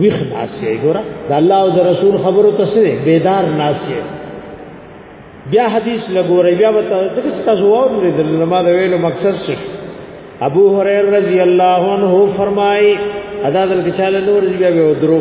وی خلاص یې ګوره د الله او د رسول خبرو تاسو بیدار ناس یې بیا حدیث لګورې بیا وته چې تاسو وره د علماء د ویلو مقصد څه ابو هريره رضی الله عنه فرمای ادا دل کې چاله نور بیا به درو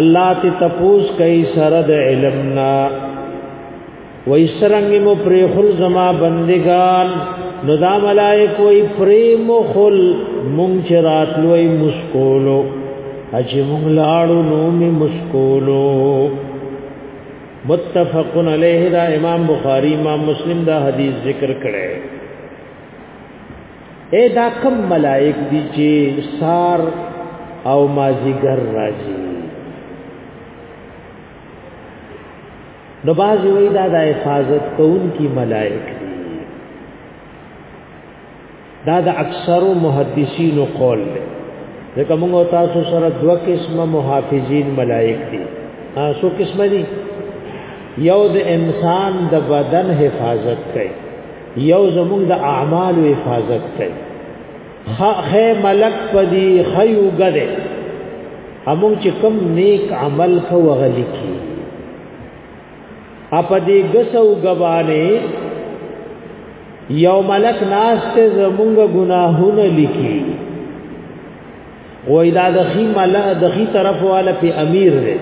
الله تی تپوس کئ سره د علم نا وای سرنګ مو پرې خل زما بندگان نو دا ملائک وای پرې مو خل مونږ چرات لوی مسکولو اجه مونږ لاړو نو می مسکولو متفقن علیه دا امام بخاری امام مسلم دا حدیث ذکر کړي اے دا کم ملائک دی چې سار او مازیګر راځي نو باز وی دا د حفاظت کون کی ملائک دی دا د اکثر محدثین قول دی ځکه موږ تاسو سره دوه قسمه محافظین ملائک دي تاسو قسمه دي یو د انسان د بدن حفاظت کوي یو زمونږ د اعمال حفاظت کوي خه ملک پدی خیو غده همون چې کم نیک عمل کو غلی کی اپ دې غسو غبانه یو ملک ناشته زمونږ گناهونه لیکي وای دا د خي ملا د خي طرف والا په امیر دی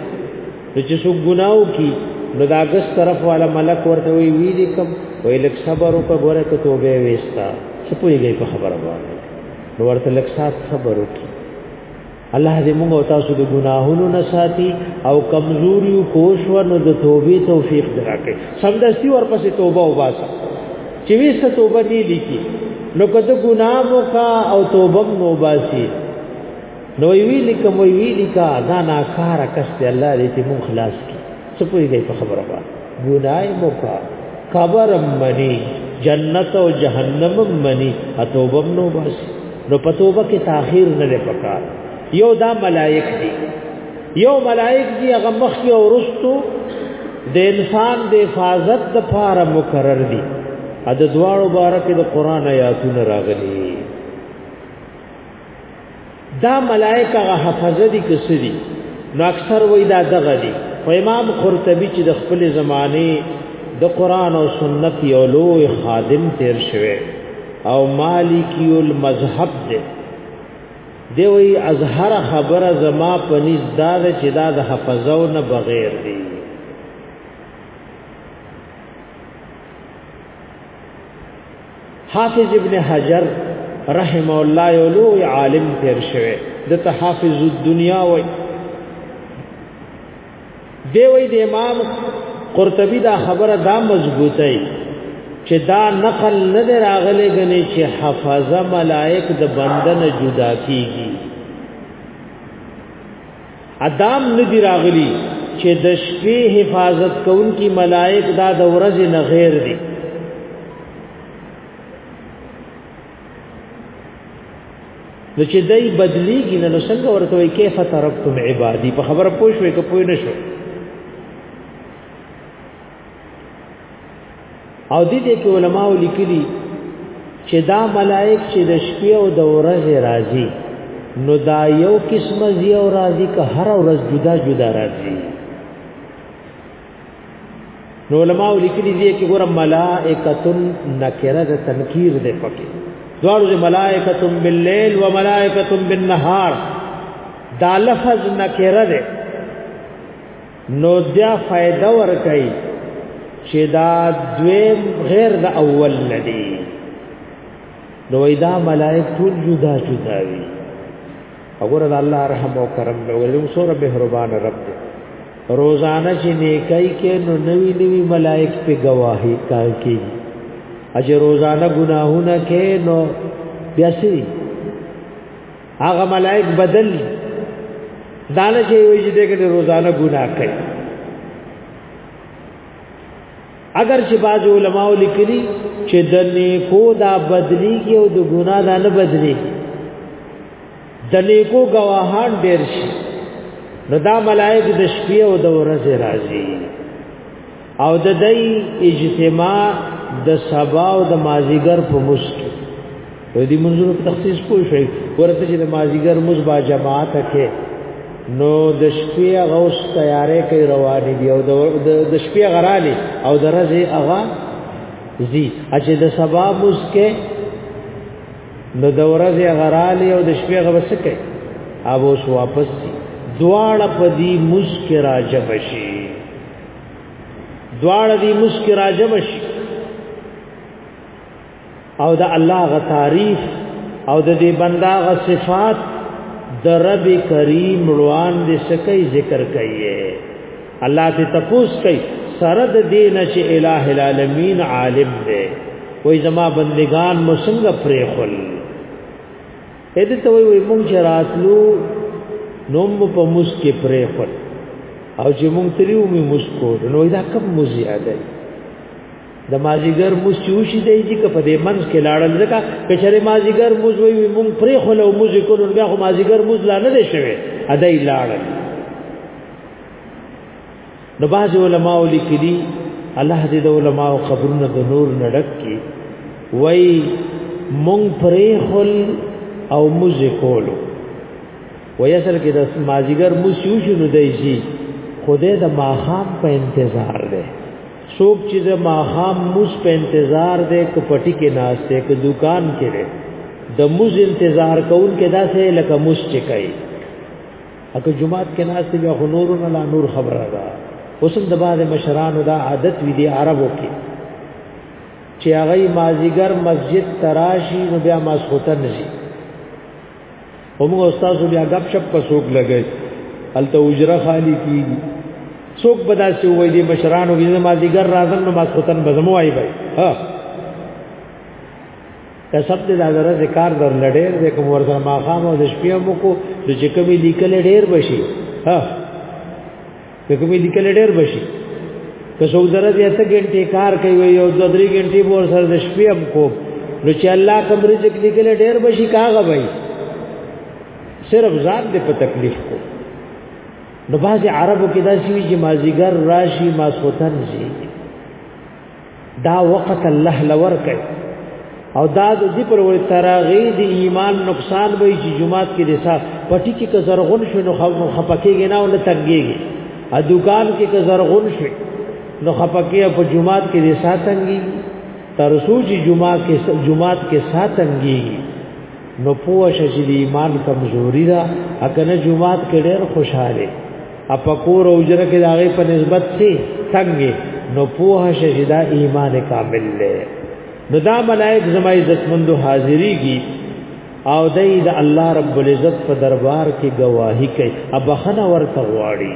چې څو ګناو کی نو دا ګس طرف والا ملک ورته وی وی دي کوم وای لک صبر او په ګوره ته توبه وستا څه پويږي په خبره باندې نو ورته لک سات صبر وکي الله دې موږ او تاسو د ګناهونو نه ساتي او کمزوري او کوشو نو د توبې توفیق درکې سمدستي ورپسې توبه وباسه چې وی څه توبه دی لیکي نو کته ګناه مو کا او توبه مو باسي نو وی لیکم وی لیکا دا ناکاره کس دی الله دې ته مون خلاص کی څه کوي دې په خبره با ګناه مو کا قبر منی جنت او جهنم منی توبه مو باسي نو پتوبه کې تاخير نه لپکار یو دا ملائک دي یو ملائک دی هغه مخکی او رستو د انسان د حفاظت د پاره مقرر دي ا د دواړو بارک د قران آیاتونه راغلي دا ملائک هغه حفظه دي کسدي نو اکثر وای دا دغه دي او امام قرطبي چې د خپل زمانه د قران او سنت یو لوی خادم تیر شوی او مالکی المذهب دی دی وی از هر خبره زما پنځ دا چې دا د حفظو نه بغیر دی حافظ ابن حجر رحم الله یو لوی عالم تیر شوی د حافظ الدنیا وای دی وی د امام قرطبی دا خبره دا مضبوطه ای چې دا نقل نه دی راغلی غنی چې حفظه ملائک د بندنه جدا کیږي ادم نه دی راغلی چې د شپې حفاظت کوونکی ملائک دا د ورځې نه غیر دي نو چې دای بدلیږي نو څنګه ورته وي کیف ترکتم عبادی په خبره پوه شوې که پوه نه شو او دې دې کې علما لیکلي چې دا ملائک چې د شپې او د ورځې راځي نو دا یو قسم زی او راضی که هر ورځ جدا جدا راضی نو علماء لیکلي دي چې ګور ملائکۃ نکره د تنکیر ده پکې دوړو د ملائکۃ باللیل و ملائکۃ بالنهار دا لفظ نکره ده نو دا فائدہ ور کوي چې دا دویم غیر د اول ندی نو دا ملائک ټول جدا جدا وي وګوره الله رحم او کرم ولې سور به ربان رب دی روزانه چې نیکای کې نو نوی نوی ملائک په گواهی کار کوي اجه روزانه ګناهونه کې نو بیا سری هغه ملائک بدل دانه چې وي چې دغه روزانه ګناه کوي اگر چې باز علماء لیکلي چې د نیکو دا بدلی کې او د ګناه دا نه بدلی د نیکو گواهان ډیر شي نو دا ملائک د شپې او د ورځې راځي او د دې اجتماع د سبا او د مازیګر په مشکل په دې منځونو کې تخصیص کوی شي ورته چې د مازیګر مزبا جماعت کې نو د شپې غوس تیارې کوي روانې دي او د شپې غرالې او د ورځې هغه زی اچې د سبا مز کې نو د ورځې غرالې او د شپې غوس کې او اوس واپس دي دواړه په دې مز کې راجب شي دواړه دې مز کې راجب شي او د الله غ تعریف او د دې بندا غ صفات د رب کریم روان دې سکی ذکر کوي الله ته تپوس کوي سره د دې نشه الٰه العالمین عالم دې وای زما بندگان مو څنګه پرې خل اې دې ته وای مونږ راتلو نوم په موس کې پرې خل او چې مونږ تریو می موس کو نو دا کب موزي اده د مازیګر موز چې وشي دی چې که په دې منځ کې لاړل ځکه که چېرې مازیګر موز وي وي مونږ پرې خو له موز کولو بیا خو مازیګر موز لا نه دی شوی ادای لاړل نو بعضې علماو لیکلي الله دې د علماو قبرونه د نور نه ډک کړي وایي مونږ پرې خل او موز کولو وایي اصل کې د مازیګر موز چې وشي نو دی شي خدای د ماښام په انتظار دی څوک چې د ماخام موز په انتظار دی که پټی کې ناس دی که دکان کې دی د موز انتظار کول کې داسې لکه موز چې کوي اګه جمعات کې ناس دی بیا خو نور نه لا نور خبره ده اوسم د بعد مشرانو دا عادت وی دی عربو کې چې هغه مازیګر مسجد تراشی نو بیا ماسخوتن نشي هم استاد بیا غب شپ په سوق لګي الته اجره خالی کیږي سوق بدا سی وای دي مشرانو وینه ما دیګر راځم نو ما ختن بزمو آی بای ها که سب دې دادره ذکر در لړې دې کوم ورته ما خام او د شپې مو کو د چې کمی لیکل ډېر بشي ها ته کومې لیکل ډېر بشي که څوک زره دې ته ګنټې کار کوي یو دوه درې ګنټې به سره د شپې هم کو نو چې الله کوم رزق لیکل ډېر بشي کاغه وای صرف ذات دې په تکلیف کو نو بعض عربو کې دا شوی چې مازیګر راشي ماسوتن شي دا وخت الله لور کوي او دا د دې پر ول تراغي د ایمان نقصان به چې جمعات کې دسا پټي کې که زرغون شو نو خپکیږي نه او نه تنګيږي ا دکان کې که زرغون شو نو خپکیه په جمعات کې دسا تنګي تر سوچ جمعه کې جمعات کې ساتنګي نو پوه شې د ایمان کمزوري دا اکنه جمعات کې ډېر خوشاله اپکور او جره کې داغه په نسبت سي څنګه نو پوها شهدا ایمان کامل له نو دا ملائک زما عزت مندو حاضری کی او دای د الله رب العزت په دربار کې گواہی کوي ابخنه ورته غواړي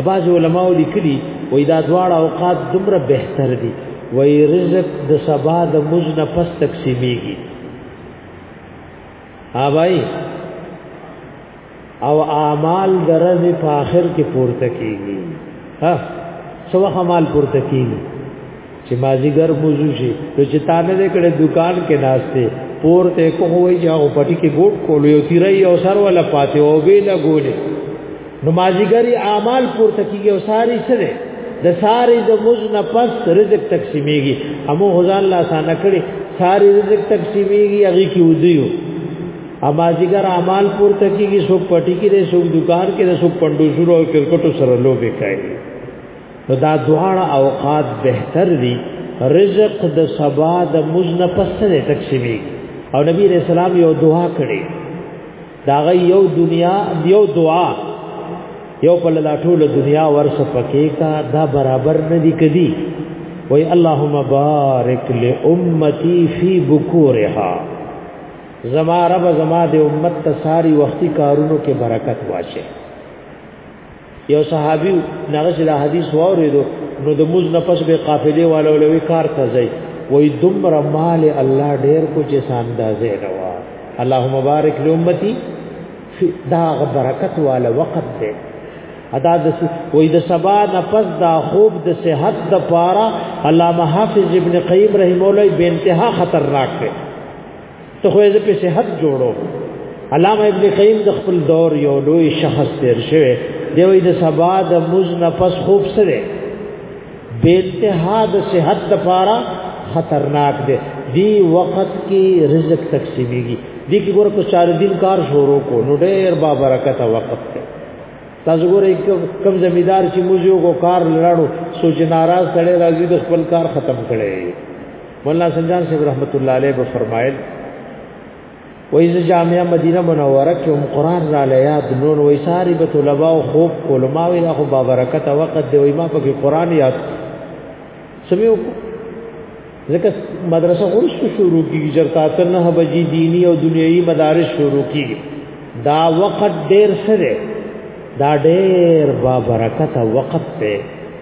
اباز علماء لیکلي وای دا دواړه اوقات دومره بهتر دي وای رزق د سبا د مزنه پس تقسیمیږي ها بھائی او اعمال درز په اخر کې پورته کیږي ها څو اعمال پورته کیږي چې مازیګر موضوع شي نو چې تا نه کړه دکان کې ناشته پورته کوی یا او پټي کې ګوټ کول یو تیرې او سر ولا پاتې او به لا ګولې نو مازیګری اعمال پورته کیږي او ساری سره د ساری د موز نه پس رزق تقسیمیږي امو هزان لا سانه کړي ساری رزق تقسیمیږي هغه کې ودیو اما جګر اعمال پورته کیږي سو پټی کې دې سو دکان کې دې سو پندو شروع او کرکټو سره لوبې کوي نو دا دواړه اوقات بهتر دي رزق د سبا د مزن پسره تقسیمي او نبی رسول الله یو دعا کړي دا غي یو دنیا یو دعا یو په لا ټول دنیا ورس پکې کا دا برابر نه دي کدي وای اللهم بارک لامتی فی بکورها زما رب زما د امت ته ساری وختي کارونو کې برکت واشه یو صحابي نغش له حدیث وریدو نو د موز نه پس به قافله والو لوي کار ته ځي وای دمر مال الله ډیر کو چې ساندازې روا اللهم بارک لامتی دا برکت والا وقت دی ادا د وې د سبا نفس دا خوب د صحت د پاره علامه حافظ ابن قیم رحم الله به انتها خطرناک دی ته خو یې په صحت جوړو علامه ابن قیم د خپل دور یو لوی شخص تیر شوی دی وی د سبا د موز نه پس خوب سره بے انتها د صحت لپاره خطرناک دی دی وخت کې رزق تقسیمیږي دی کې ګور کو چار دین کار شروع کو نو ډېر با برکت وخت ته تاسو ګور کم زمیدار چې موږ یو کار لړو سوچ ناراض سره راځي د خپل کار ختم کړي مولانا حسن جان صاحب رحمت الله علیه به فرمایل وای ز جامعه مدینه منوره کې هم قران را لیاد نور وای ساری به طلباء او خوب علماء وی خو با برکت وقت دی وای ما په قران یاد سمې ځکه مدرسه اوس شروع کیږي چې تاسو نه بجې دینی او دنیوي مدارس شروع کیږي دا وخت ډیر سره دا ډیر با برکت وخت ته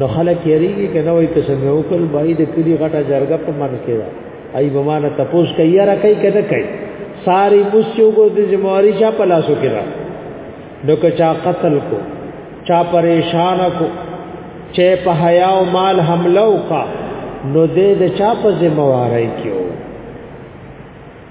نو خلک یریږي کنه وای که څنګه وکړ بای د کلی غټه جرګه په من کې ده ای به مال تپوس کوي را کوي کنه کوي ساری مسیو کو د جمهوریت چا پلاسو کې را نو که چا قتل کو چا پریشان کو چې په حیا او مال حمله وکا نو دې د چا په ذمہ وارای کیو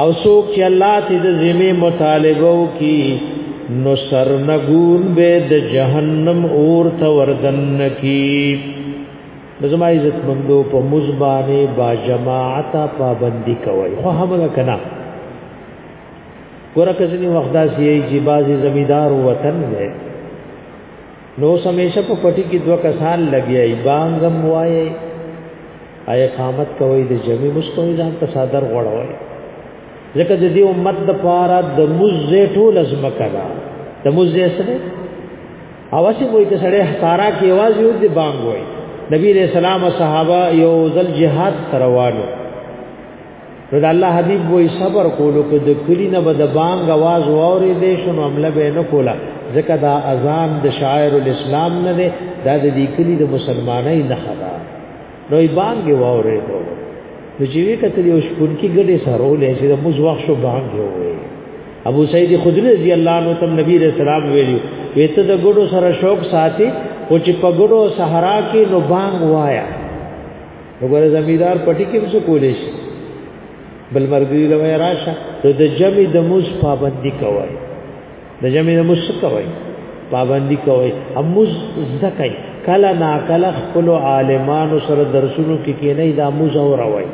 او سوک چې الله ته د ذمه مطالبه وکي نو سرنګون به د جهنم اور ته وردن کی زما عزت مندو په مزبانه با جماعت پابندی کوي خو هم کنا ګوره کزنی وخت داسې چې بعضی زمیدار وطن دی نو سمیشه په پټی کې دوه کسان لګیای بانګم وای اي قامت کوي د جمی مستوي ځان ته صادر غړوي ځکه د دې امت د پاره د مزه ټول ازمه کړه د مزه سره اواسی وای ته سړی سارا کې आवाज یو دی بانګ وای نبی رسول الله صحابه یو ځل جهاد روانو نو د الله حبيب وې صبر کولو کې د کلی نه بد بانګ आवाज ووري دې شنو عمله به نه کولا ځکه دا اذان د شاعر الاسلام نه دی دا د دې کلی د مسلمانۍ نه خبره نو یې بانګ ووري دو نو چې وی کتل یو شپون کې ګډه سرولې چې د موږ وخت شو بانګ وې ابو سعید خدری رضی الله عنه تم نبی رسول الله ویلو ویته د ګډو سره شوق ساتي او چې په ګډو صحرا کې نو بانګ وایا وګوره زمیدار پټی کې څه کولې شي بل مرګي له راشه ته د جمع د موس پابندي کوي د جمع د موس کوي پابندي کوي اموز زکای کله نا کله خپل عالمانو سره درسونو کې کې نه د اموز او راوي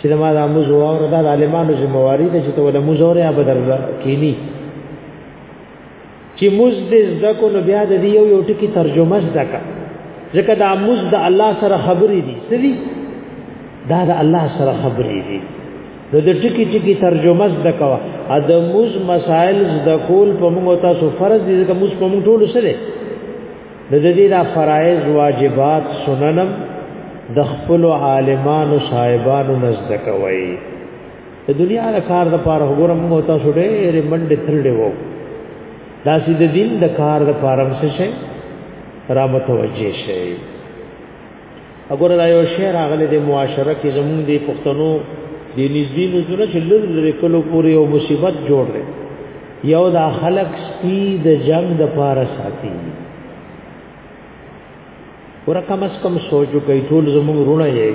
چې ما د اموز او اور د عالمانو ذمہ واری ده چې ته ول اموز اور یا بدل کینی چې موز دې زده کو نو بیا د دې یو یو ټکی ترجمه زده کا ځکه دا موز د الله سره خبرې دي سړي دا د الله سره خبرې دي نو د ټکی ټکی ترجمه زده کا ا د موز مسائل زده کول په موږ تاسو فرض دي ځکه موز په موږ ټول سره د دې دا فرایض واجبات سننم د خپل عالمانو صاحبانو نزد کوي د دنیا د کار د پاره وګورم مو تاسو ډېر منډه ترډه وو دا چې د دین د کار د پاره څه شي را متوجه شي وګوره دا یو شعر هغه د معاشره کې زموږ د پښتنو د نږدې نزونه چې لری کلو پورې او مصیبت جوړ دی یو دا خلق سپی د جنگ د پاره ساتي ورکم اس کم سوچو کوي ټول زموږ رونه یې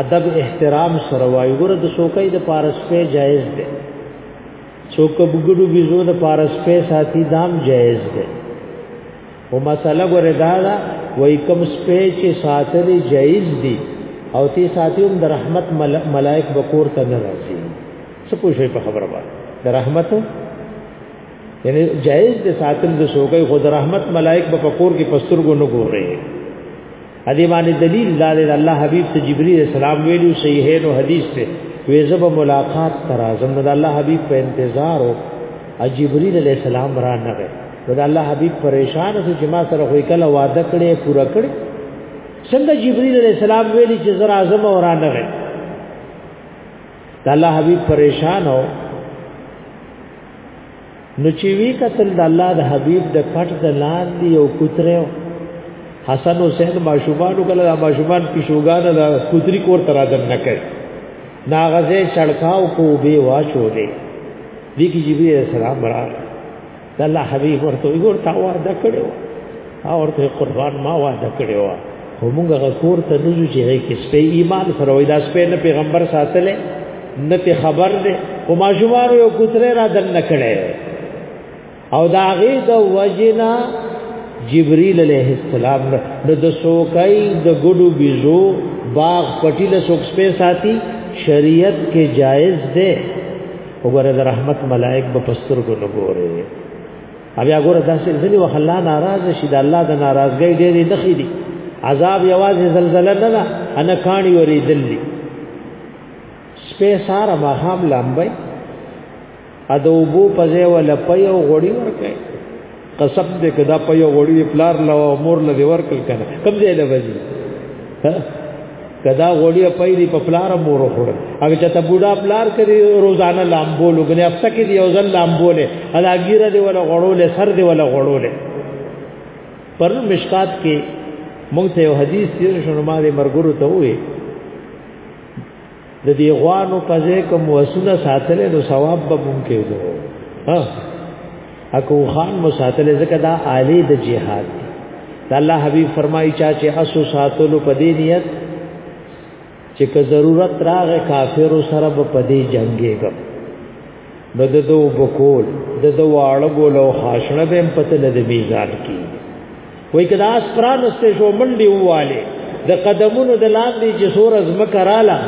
ادب احترام سره وای ګور د سوکې د پارس په جایز دی څوک بګړو بيزو د پارس په ساتي دام جایز دی او مسله ګور دا دا وای کم سپې چې ساتل جایز دی او تی ساتي هم د رحمت ملائک بکور ته نه راځي څه پوښي په خبره باندې د رحمت یعنی جایز د ساتل د سوګي خود رحمت ملائک په پکور کې پستر کو نه ګوري ا دې باندې دلیل دار الله حبیب ته جبرئیل السلام ویلو صحیح نو حدیث ته وې زب ملاقات تر اعظم د الله حبیب په انتظار او جبرئیل علیہ السلام را نه غي د الله حبیب پریشان شو چې ما سره خو کله وعده کړې پورا کړې څنګه جبرئیل علیہ السلام ویلي چې زرا اعظم او را نه غي د الله حبيب پریشان او نو چې وی قتل د الله د حبيب د پټ د لاندې او کوتره حسن حسین ماشومان کله د ماشومان پیشوګان د کوتري کور تر اذن نه کړ ناغزه چړکاو کو به واچو دې دې کې جبرئیل السلام راغی د الله حبیب ورته وګور تا وعده کړو او ورته قربان ما وعده کړو خو موږ غکور ته نوځو چې هي کې سپې ایمان سره وای دا سپې نه پیغمبر ساتلې نه ته خبر ده او ما شوار یو کوتره را دن نکړې او دا غي د وجنا جبريل عليه السلام نو د سوکای د ګډو بيزو باغ پټي له سوک سپې ساتي شریعت کې جائز ده وګوره د رحمت ملائک په پستر کو نه ګوره بیا ګوره داسې ځنی وخت الله ناراض شي د الله د ناراضګۍ ډېرې نخې دي عذاب یوازې زلزلہ نه ده انا کانی وری دلی سپه سارا ما هم لامبای ادوبو پځه ول پيو غړي ورکه قسم دې کدا په یو وړي پلار لا مور لا دی ورکل کنه کم ځای له وځي کدا غوړي په دې په پلار مور خور هغه چې ته بوډا پلار کړي روزانه لامبو لګنه افته کې دی او ځل لامبو له ادا ګیره دی ولا غړو له سر دی ولا غړو له پر مشکات کې مونږ ته یو حدیث تیر شنو ما دې مرګورو ته وې د دې غوانو په ځای کوم وسونه ساتل نو ثواب به ممکن دو ها اكو خان مو ساتل ځکه دا عالی د جهاد دا الله حبیب فرمایي چا چې اسو ساتلو په دې نیت چې که ضرورت راغې کافر سره په دې جنگي کوم نو د دو بکول د دو واړګو لو خاصنه به پته لدی میزان کی وای کدا اس پرانسته شو منډي واله د قدمونو د لاندې چې سور از مکراله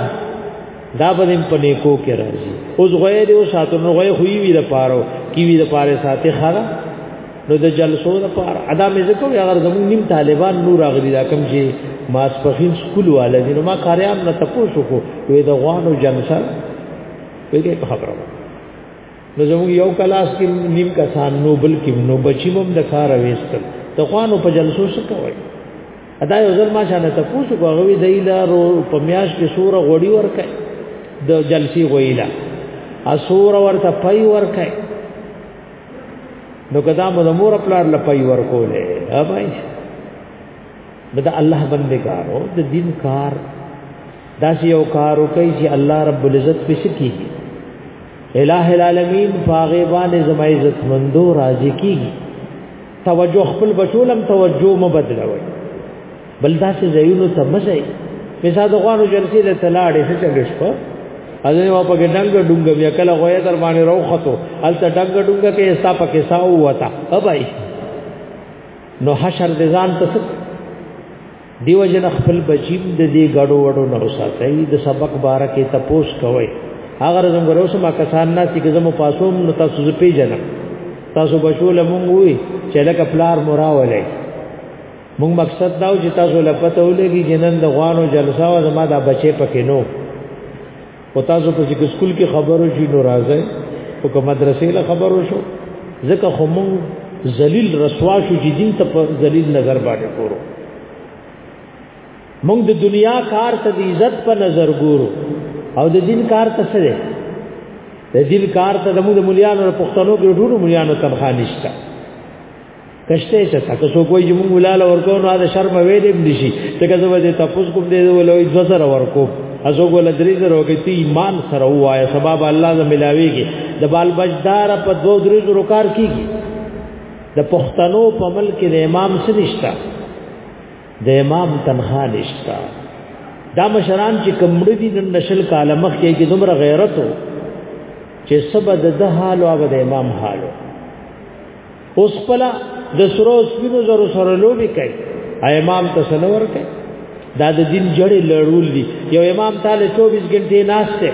دا به دم په نیکو کې راځي اوس غوې دی او ساتنو غوې خوې وی د پاره کی وی د پاره ساتي خره نو د جلسو د پاره ادا مې زکو یا غر زمون نیم طالبان نور اغلی دا کم چې ماس پخین سکول والا دي نو ما کاریان نه تپوسو کو وې د غوانو جلسه وې دې خبره نو زموږ یو کلاس کې نیم کسان نو بل کې نو بچی مم د کار وېستل ته خوانو په جلسو څه کوي ادا یو ځل ما شانه ته پوښتنه کوي دایلا رو په میاش کې سور غوړی ورکه د جلسی غویلا اسور ورته پي ورکه نو کدا مو د مور خپل لپای ورکولې ها بھائی دا الله بندګارو د دین کار داسې یو کار وکړي چې الله رب العزت پېښ کیږي الہ العالمین پاغه باندې زما عزت مندو راضی کیږي توجه خپل بچولم توجه مو بدلوي بل داسې زینو ته مزه مثال د غوانو جلسې له تلاړې څه چلې شپه اځنه وا په ګډنګ ډنګ بیا کله غوې در باندې روخته الته ډنګ ډنګ کې ستا پکې ساو وتا ابای نو حشر دې ځان ته دیو جن خپل بچیم د دې غړو وړو نه وساتای د سبق بار کې تپوس کوي هغه زموږ وروسه ما کسان نه چې زمو پاسوم نو تاسو زه پیژنم تاسو بچو لمون وی چې لکه پلار مراولې مونږ مقصد دا و چې تاسو لپاره ولګي جنن د غوانو جلسه او زما دا بچي پکې نو او تاسو په ذکر سکول کې خبرو شي نو راځي او کوم مدرسې له خبرو شو ځکه خو مونږ ذلیل رسوا شو چې دین ته په ذلیل نظر باندې ګورو مونږ د دنیا کار ته د عزت په نظر ګورو او د دین کار ته څه دی د دین کار ته د مونږ د مليانو پښتنو کې ټول مليانو تنخواه نشته کشته چې تاسو سو کوی چې مونږ ولاله ورکو نو دا شرم وې دې بلی شي ته که زما دې تاسو کوم دې ولوي د زره ورکو ازو ګول درې زره وګي تی ایمان سره وایا سبب الله ز ملاويږي د بال بجدار په دو درې زره کار کیږي د پښتنو په ملک د امام سنشتا د امام تنخوا نشتا دا مشران چې کمړې دي نن نشل کاله مخ کې کې دومره غیرت چې سبد د حال او د امام حالو اوس پلا د سرو سپینو زرو سره لوبي کوي امام ته سنور کوي دا د دین جړې لړول دي یو امام تعالی 24 غنټه ناشته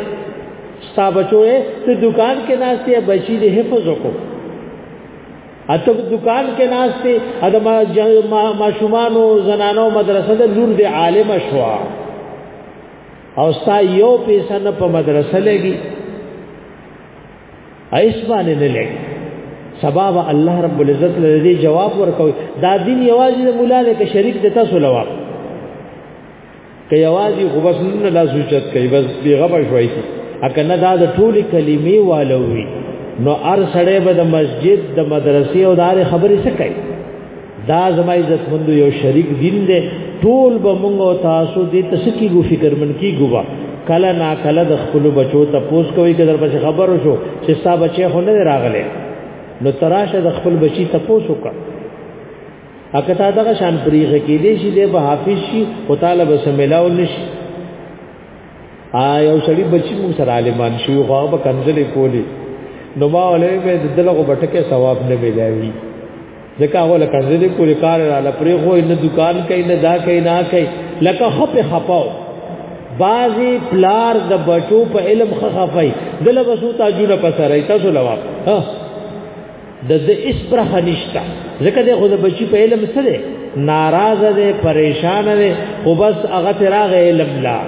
ستا بچو ته دکان کې ناشته بچی دې حفظ وکړو اته دکان کې ناشته ادم ما شومان او زنانو مدرسې د لور دې عالم شوا او ستا یو پیسې نه په مدرسې لګي ایس باندې نه لګي سبب الله رب العزت له دې جواب ورکوي دا دین یوازې د مولا له کې شریک د تاسو لواب که یوازې خو بس نه لا سوچت کوي بس دی غبر شوي اګه نه دا د ټولې کلمې والوي نو ار سړې به د مسجد د مدرسې او د خبرې څه کوي دا زما عزت مند یو شریک دین دی ټول به مونږ او تاسو دې تسکی ګو فکر من کی ګوا کله نا کله د خپل بچو ته پوس کوي کله پس خبر شو چې ستا بچي خو نه راغله نو تراشه د خپل بچی ته پوس وکړه اګه تا دغه شان پریغه کې دې شي دې به حافظ شي او تعالی به سملاو نشي آ یو سړي بچی مون سره عالمان شي خو هغه کنځلې کولی نو ما ولې به دلغه بټکه ثواب نه ملایوي ځکه هغه لکه ځدې کولې کار را لپاره خو نه دکان کوي نه دا کوي نه کوي لکه خپه خپاو بعضی پلار د بچو په علم خخفای دله بسو تاجونه پسره تاسو لوا ها د د اسپره خنشتا ځکه د خود بچی په علم سره ناراض ده پریشان ده خو بس هغه تراغ علم لا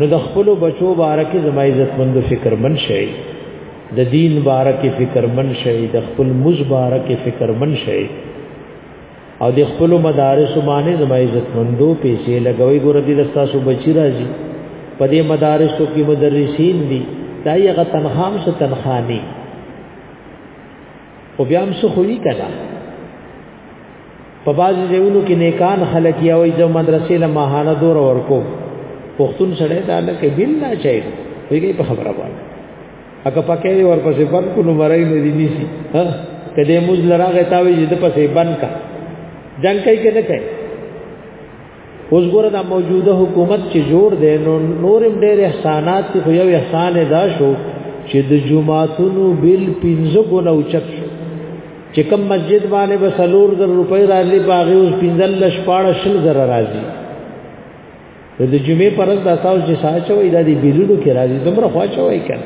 نو د خپل بچو بارکه زما عزت مند فکر من شي د دین بارکه فکر من شئ د خپل مز بارکه فکر من شئ او د خپل مدارس باندې زما عزت مندو پیسې لګوي ګور دي لستا سو بچی راځي په دې مدارسو کې مدرسین دي دا یې غ تنخام سو تنخانی او بیا هم سو خوې کړه په بعض ځایونو کې نیکان خلک یا وای زو مدرسې له ماهانه دور ورکو پښتون سره دا نه کې بل نه چي ویږي په خبره باندې اګه پکې ورپسې بند کو نو مړای نه دي نيسي ها کله موږ لراغه تاوي دې پسې بند کا جنگ کوي کنه کوي اوس ګوره دا موجوده حکومت چې جوړ دی نو نورم ډېر احسانات خو یو احسان ادا شو چې د جمعاتونو بل پنځه ګونه اوچت شو چې کوم مسجد باندې به سلور زر روپۍ راځي باغې اوس پنځل لش پاړه شل زر راځي د جمعې پرځ د تاسو چې ساچوي د دې بلونو کې راځي دومره خواچوي کړه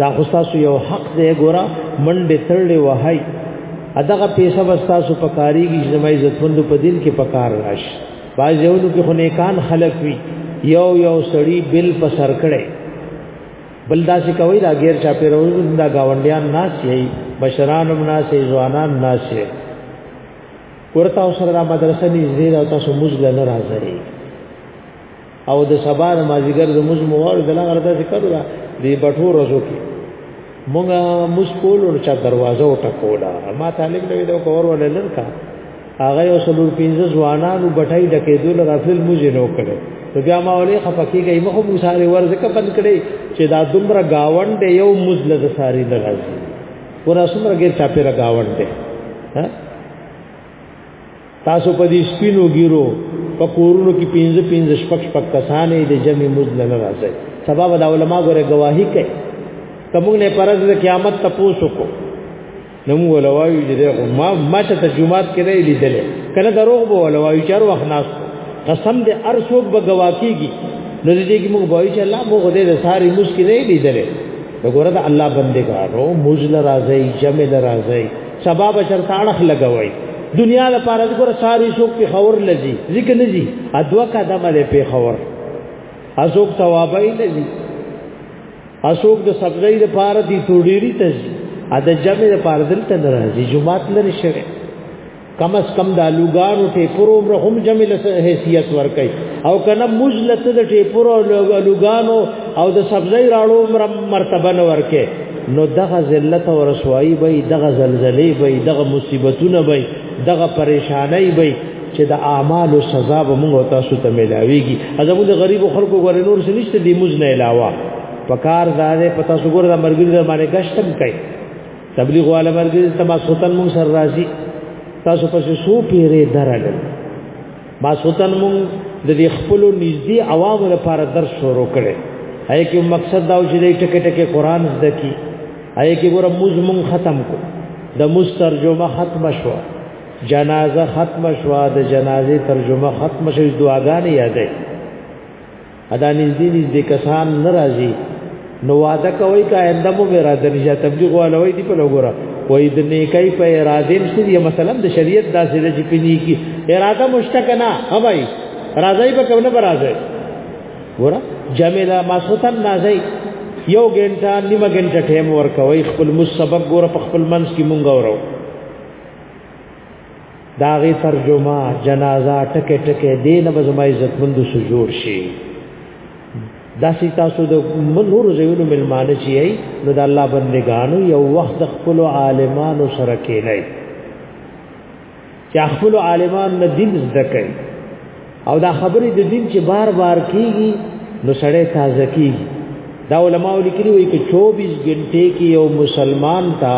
دا خو تاسو یو حق دی ګوره منډه تړلې وهاي اداغه پیسې بس تاسو په کاریږي چې زما عزتمند په دین کې پکار راشي باز یو نو کې خونه کان خلق وي یو یو سړی بل په سر کړي بل دا چې کوي دا غیر چا په روز دا گاونډیان ناس یي بشران هم ناس یي ځوانان ناس یي ورته اوسره مدرسې نږدې او تاسو موږ لنه راځي او د سبا د مازیګر د موز موار د لغه راته ذکر دا دی بټو روزو کې مونږه مسکول او چا دروازه او ټکولا ما طالب له دې کور ولې لنکا هغه یو سلور پینځه ځوانانو بټای ډکې دول رافل موز نه وکړي نو بیا ما ولې خفقې گئی مخه مو ساري ورزکه بند کړي چې دا دومره گاوند یو موز له ساري نه راځي ورا سمره غیر چا پیرا گاوند دی ها تاسو په دې سپینو ګیرو په کورونو کې پنځه پنځه شپږ شپږ کسانې د جمع مزل نه راځي سبب د علما غره گواہی کوي کومه نه پرز د قیامت تاسو کو نو مو ولوایو چې دغه ما ما ته ترجمات کې نه لیدل کنه دروغ به ولوایو چر وخت ناس قسم دې ارسوک به گواکیږي نو دې کې موږ وایو چې الله مو غدې د ساری مسکی نه لیدل وګوره د الله بندګانو مزل راځي جمع راځي سبا به چرته اړخ لګوي دنیا لپاره ګور ساری څوک په خور لذي ذکر نزي ادوا قدم له په خور ازوک ثوابای لذي ازوک د سبزی لپاره دی توډيري تزي ا د جمع لپاره دلته ناراضي جمعات لري شوه کم از کم د لوګارو ته پروم رحم جمع له حیثیت ورکي او کنه مزلت د ټیپورو لوګانو او د سبزی راړو مرتبه نه ورکي نو دغه ذلت او رسوایی به دغه زلزلې به دغه مصیبتونه به دغه پریشانای به چې د اعمال او سزا به موږ تاسو ته ملاويږي ازمو د غریب خلکو غوړ نور څه نشته دی موږ نه علاوه پکار زاده پتا سو ګور د مرګ د باندې گشتم کوي تبلیغ والا مرګ ته ما سوتن موږ سر راځي تاسو پسې سو پیره درل ما سوتن مون د دې خپل نږدې عوامو لپاره درس شروع کړي هي کې مقصد دا و چې دې ټکه ټکه قران زده کی هي کې ګوره موز مون ختم کو د موز ترجمه ختم شو جنازه ختم شو د جنازې ترجمه ختم شو دعاګانې یادې ادا نږدې نږدې کسان ناراضي نو وعده کوي کا آینده مو میرا د نجات تبلیغ والوي دی په لګورا وای د نیکای په اراده مشته دی مثلا د شریعت داسې د چې پني کی اراده مشته کنا هواي راځي په کومه برازه ګورا جمیلا ماسوتن نازي یو ګنټه نیمه ګنټه ټیم ورکوي خپل مسبب ګور په خپل منځ کې مونږ ورو داغي ترجمه جنازه ټکه ټکه دین به زما عزت مند سو جوړ شي دا سی تاسو د منور زیونو ملمانه چی ای نو د الله بندگانو یو وخت خپل عالمانو سره کینای چې خپل عالمان نه دین زده کوي او دا خبرې د دین چې بار بار کیږي نو سړی تازه کیږي دا علماء لیکلي وي چې 24 غنټه کې یو مسلمان تا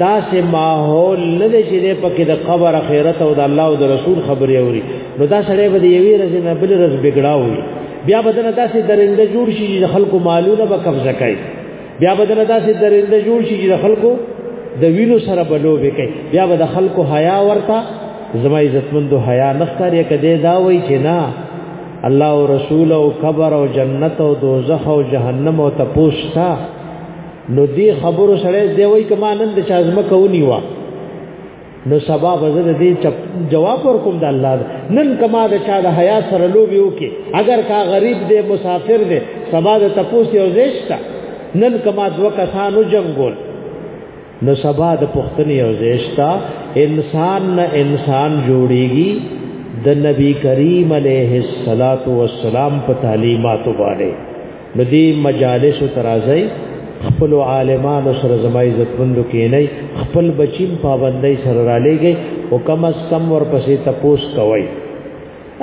دا سه ماحول نه دی چې په کې د قبر اخرت او د الله او د رسول خبرې اوري نو دا سړی به یوې ورځې نه بل ورځ بګړاوي بیا بدن داسې درنده جوړ شي چې خلکو مالونه به قبضه کوي بیا به دلته سي درنده جوړ شي د خلکو د وینو سره بلوبې کوي بیا به د خلکو حیا ورته زما عزتمندو حیا نختارې کده دا وای چې نه الله او رسول او قبر او جنت او دوزخ او جهنم او تپوس تا نو دی خبرو سره دی وای کما نن د چازمه کونی وا نو سبا بزر دې جواب ورکوم د الله نن کما د چا د حیا سره لوبي وکي اگر کا غریب دې مسافر دې سبا د تپوس یو زیشتا نن کما دو کسانو جنگول نو سبا د پښتنې یو زیشتا انسان نه انسان جوړيږي د نبی کریم علیه الصلاۃ والسلام په تعلیماتو باندې ندی مجالس ترازی خپل عالمانو سره زما عزت مندو کې نه خپل بچیم پابندۍ سره را لېږي او کم از کم ورپسې تپوس کوي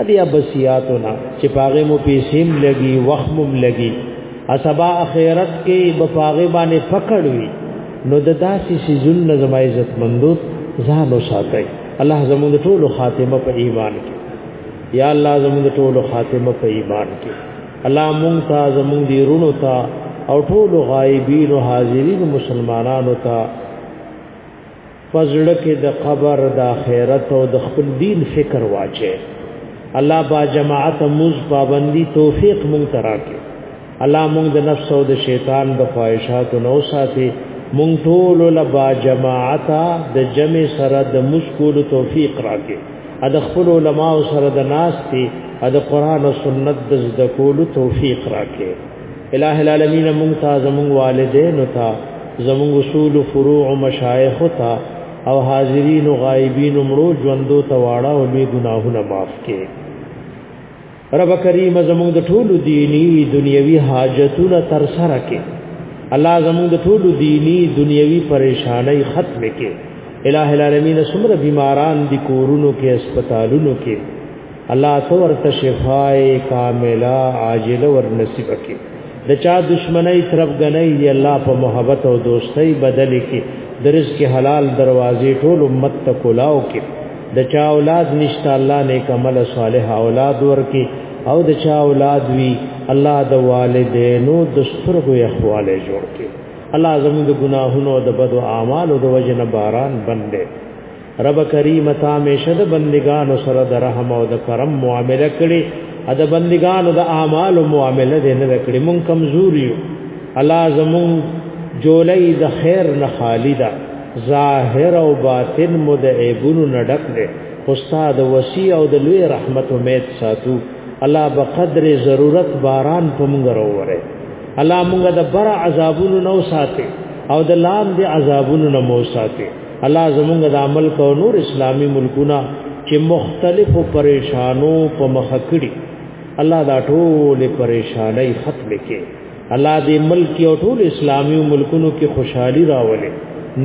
ادي ابسیاتو نه چې پاغه مو پیسې هم لګي وخت هم لګي اسبا اخرت کې بفاغه باندې فکر وي نو د داسې سيزون نه زما عزت مندو ځان وساتي الله زموږ ټول خاتمه په ایمان کې یا الله زموږ ټول خاتمه په ایمان کې الله مونږ ته زمونږ دی رونو ته او ټول غایبین او حاضرین مسلمانانو ته پزړه کې د قبر د آخرت او د خپل دین فکر واچي الله با جماعت موز پابندی توفیق مونږ تراکه الله مونږ د نفس او د شیطان د خواهشات نو ساتي مونږ ټول له با جماعت د جمع سره د مشکول توفیق راکه د خپل علما سره د ناستي د قران او سنت د زده کولو توفیق راکړي الٰه العالمین مونږ ته زمونږ والدین او ته زمونږ اصول او فروع او مشایخ او ته او حاضرین او غایبین مړو ژوندو ته واړه او لوی ګناهونه معاف کړي رب کریم زموږ د ټولو دینی دنیوي حاجتونه تر سره کې الله زموږ د ټولو دینی دنیوي پریشانای ختم کې الہ العالمین سمره بیماران دی کورونو کې هسپتالونو کې الله څور ته شفای کامله عاجله ور نصیب کې د چا دشمنی طرف غنۍ دی الله په محبت او دوستۍ بدل کې درس کې حلال دروازې ټول امت ته کولاو کې د چا اولاد نشته الله نیک عمل صالح اولاد ورکي او د چا اولاد وی الله د والدینو د سترګو یخواله جوړ کړي الله زموږ د ګناهونو او د بدو اعمالو د وجه نه باران بندې رب کریم تا میشد بندگانو سره د رحم او د کرم معامله کړي ا د بندگانو د اعمالو معامله دې نه کړي مونږ کمزوري الله زموږ جولې د خیر نه خالی ده ظاهر او باطن مو د عیبونو نه ډک دی استاد وسی او د لوی رحمت امید ساتو الله بقدر ضرورت باران په موږ راوړي الله موږ د بر عذابونو نو ساتي او د لام دي عذابونو نو مو ساتي الله زموږ د عمل کو نور اسلامی ملکونه چې مختلفو پریشانو په مخ کړي الله دا ټول پریشانای ختم کړي الله دې ملک او ټول اسلامي ملکونو کې خوشحالي راولي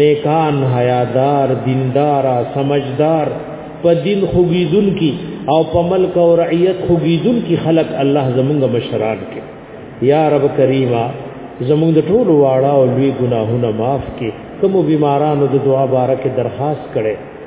نیکان حیادار دیندار سمجدار په دین خوګیدون کی او په ملک او رعیت خوګیدون کی خلق الله زمونږ مشران کې یا رب کریما زمونږ د ټول واړه او لوی ګناهونه معاف کې کوم بیمارانو د دعا بارکه درخواست کړي